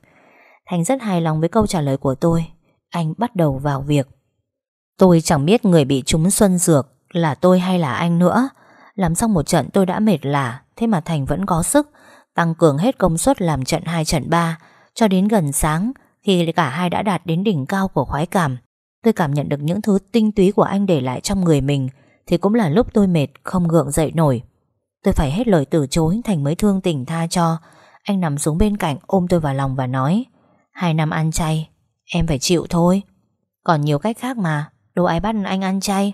Thành rất hài lòng với câu trả lời của tôi. Anh bắt đầu vào việc. Tôi chẳng biết người bị trúng xuân dược Là tôi hay là anh nữa. Làm xong một trận tôi đã mệt lả, Thế mà Thành vẫn có sức. Tăng cường hết công suất làm trận 2 trận 3 Cho đến gần sáng, Khi cả hai đã đạt đến đỉnh cao của khoái cảm. Tôi cảm nhận được những thứ tinh túy của anh để lại trong người mình, Thì cũng là lúc tôi mệt Không gượng dậy nổi. Tôi phải hết lời từ chối Thành mới thương tình tha cho. Anh nằm xuống bên cạnh ôm tôi vào lòng và nói, Hai năm ăn chay, Em phải chịu thôi. Còn nhiều cách khác mà, Đâu ai bắt anh ăn chay.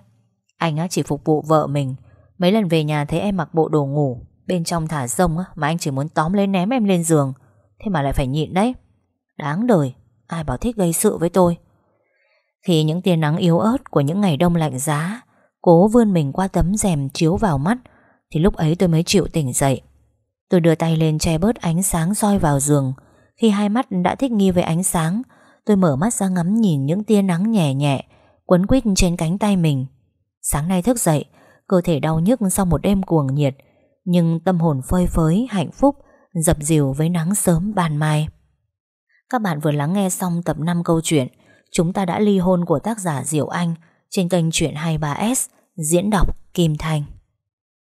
Anh á chỉ phục vụ vợ mình. Mấy lần về nhà thấy em mặc bộ đồ ngủ Bên trong thả rông Mà anh chỉ muốn tóm lên ném em lên giường. Thế mà lại phải nhịn đấy. Đáng đời, Ai bảo thích gây sự với tôi. Khi những tia nắng yếu ớt của những ngày đông lạnh giá, Cố vươn mình qua tấm rèm chiếu vào mắt, Thì lúc ấy tôi mới chịu tỉnh dậy. Tôi đưa tay lên che bớt ánh sáng soi vào giường. Khi hai mắt đã thích nghi với ánh sáng, Tôi mở mắt ra ngắm nhìn những tia nắng nhẹ nhẹ, Quấn quýt trên cánh tay mình. Sáng nay thức dậy, Cơ thể đau nhức sau một đêm cuồng nhiệt nhưng tâm hồn phơi phới, hạnh phúc Dập dìu với nắng sớm ban mai. Các bạn vừa lắng nghe xong tập 5 câu chuyện Chúng ta đã ly hôn của tác giả Diệu Anh Trên kênh Chuyện 23S Diễn đọc Kim Thành.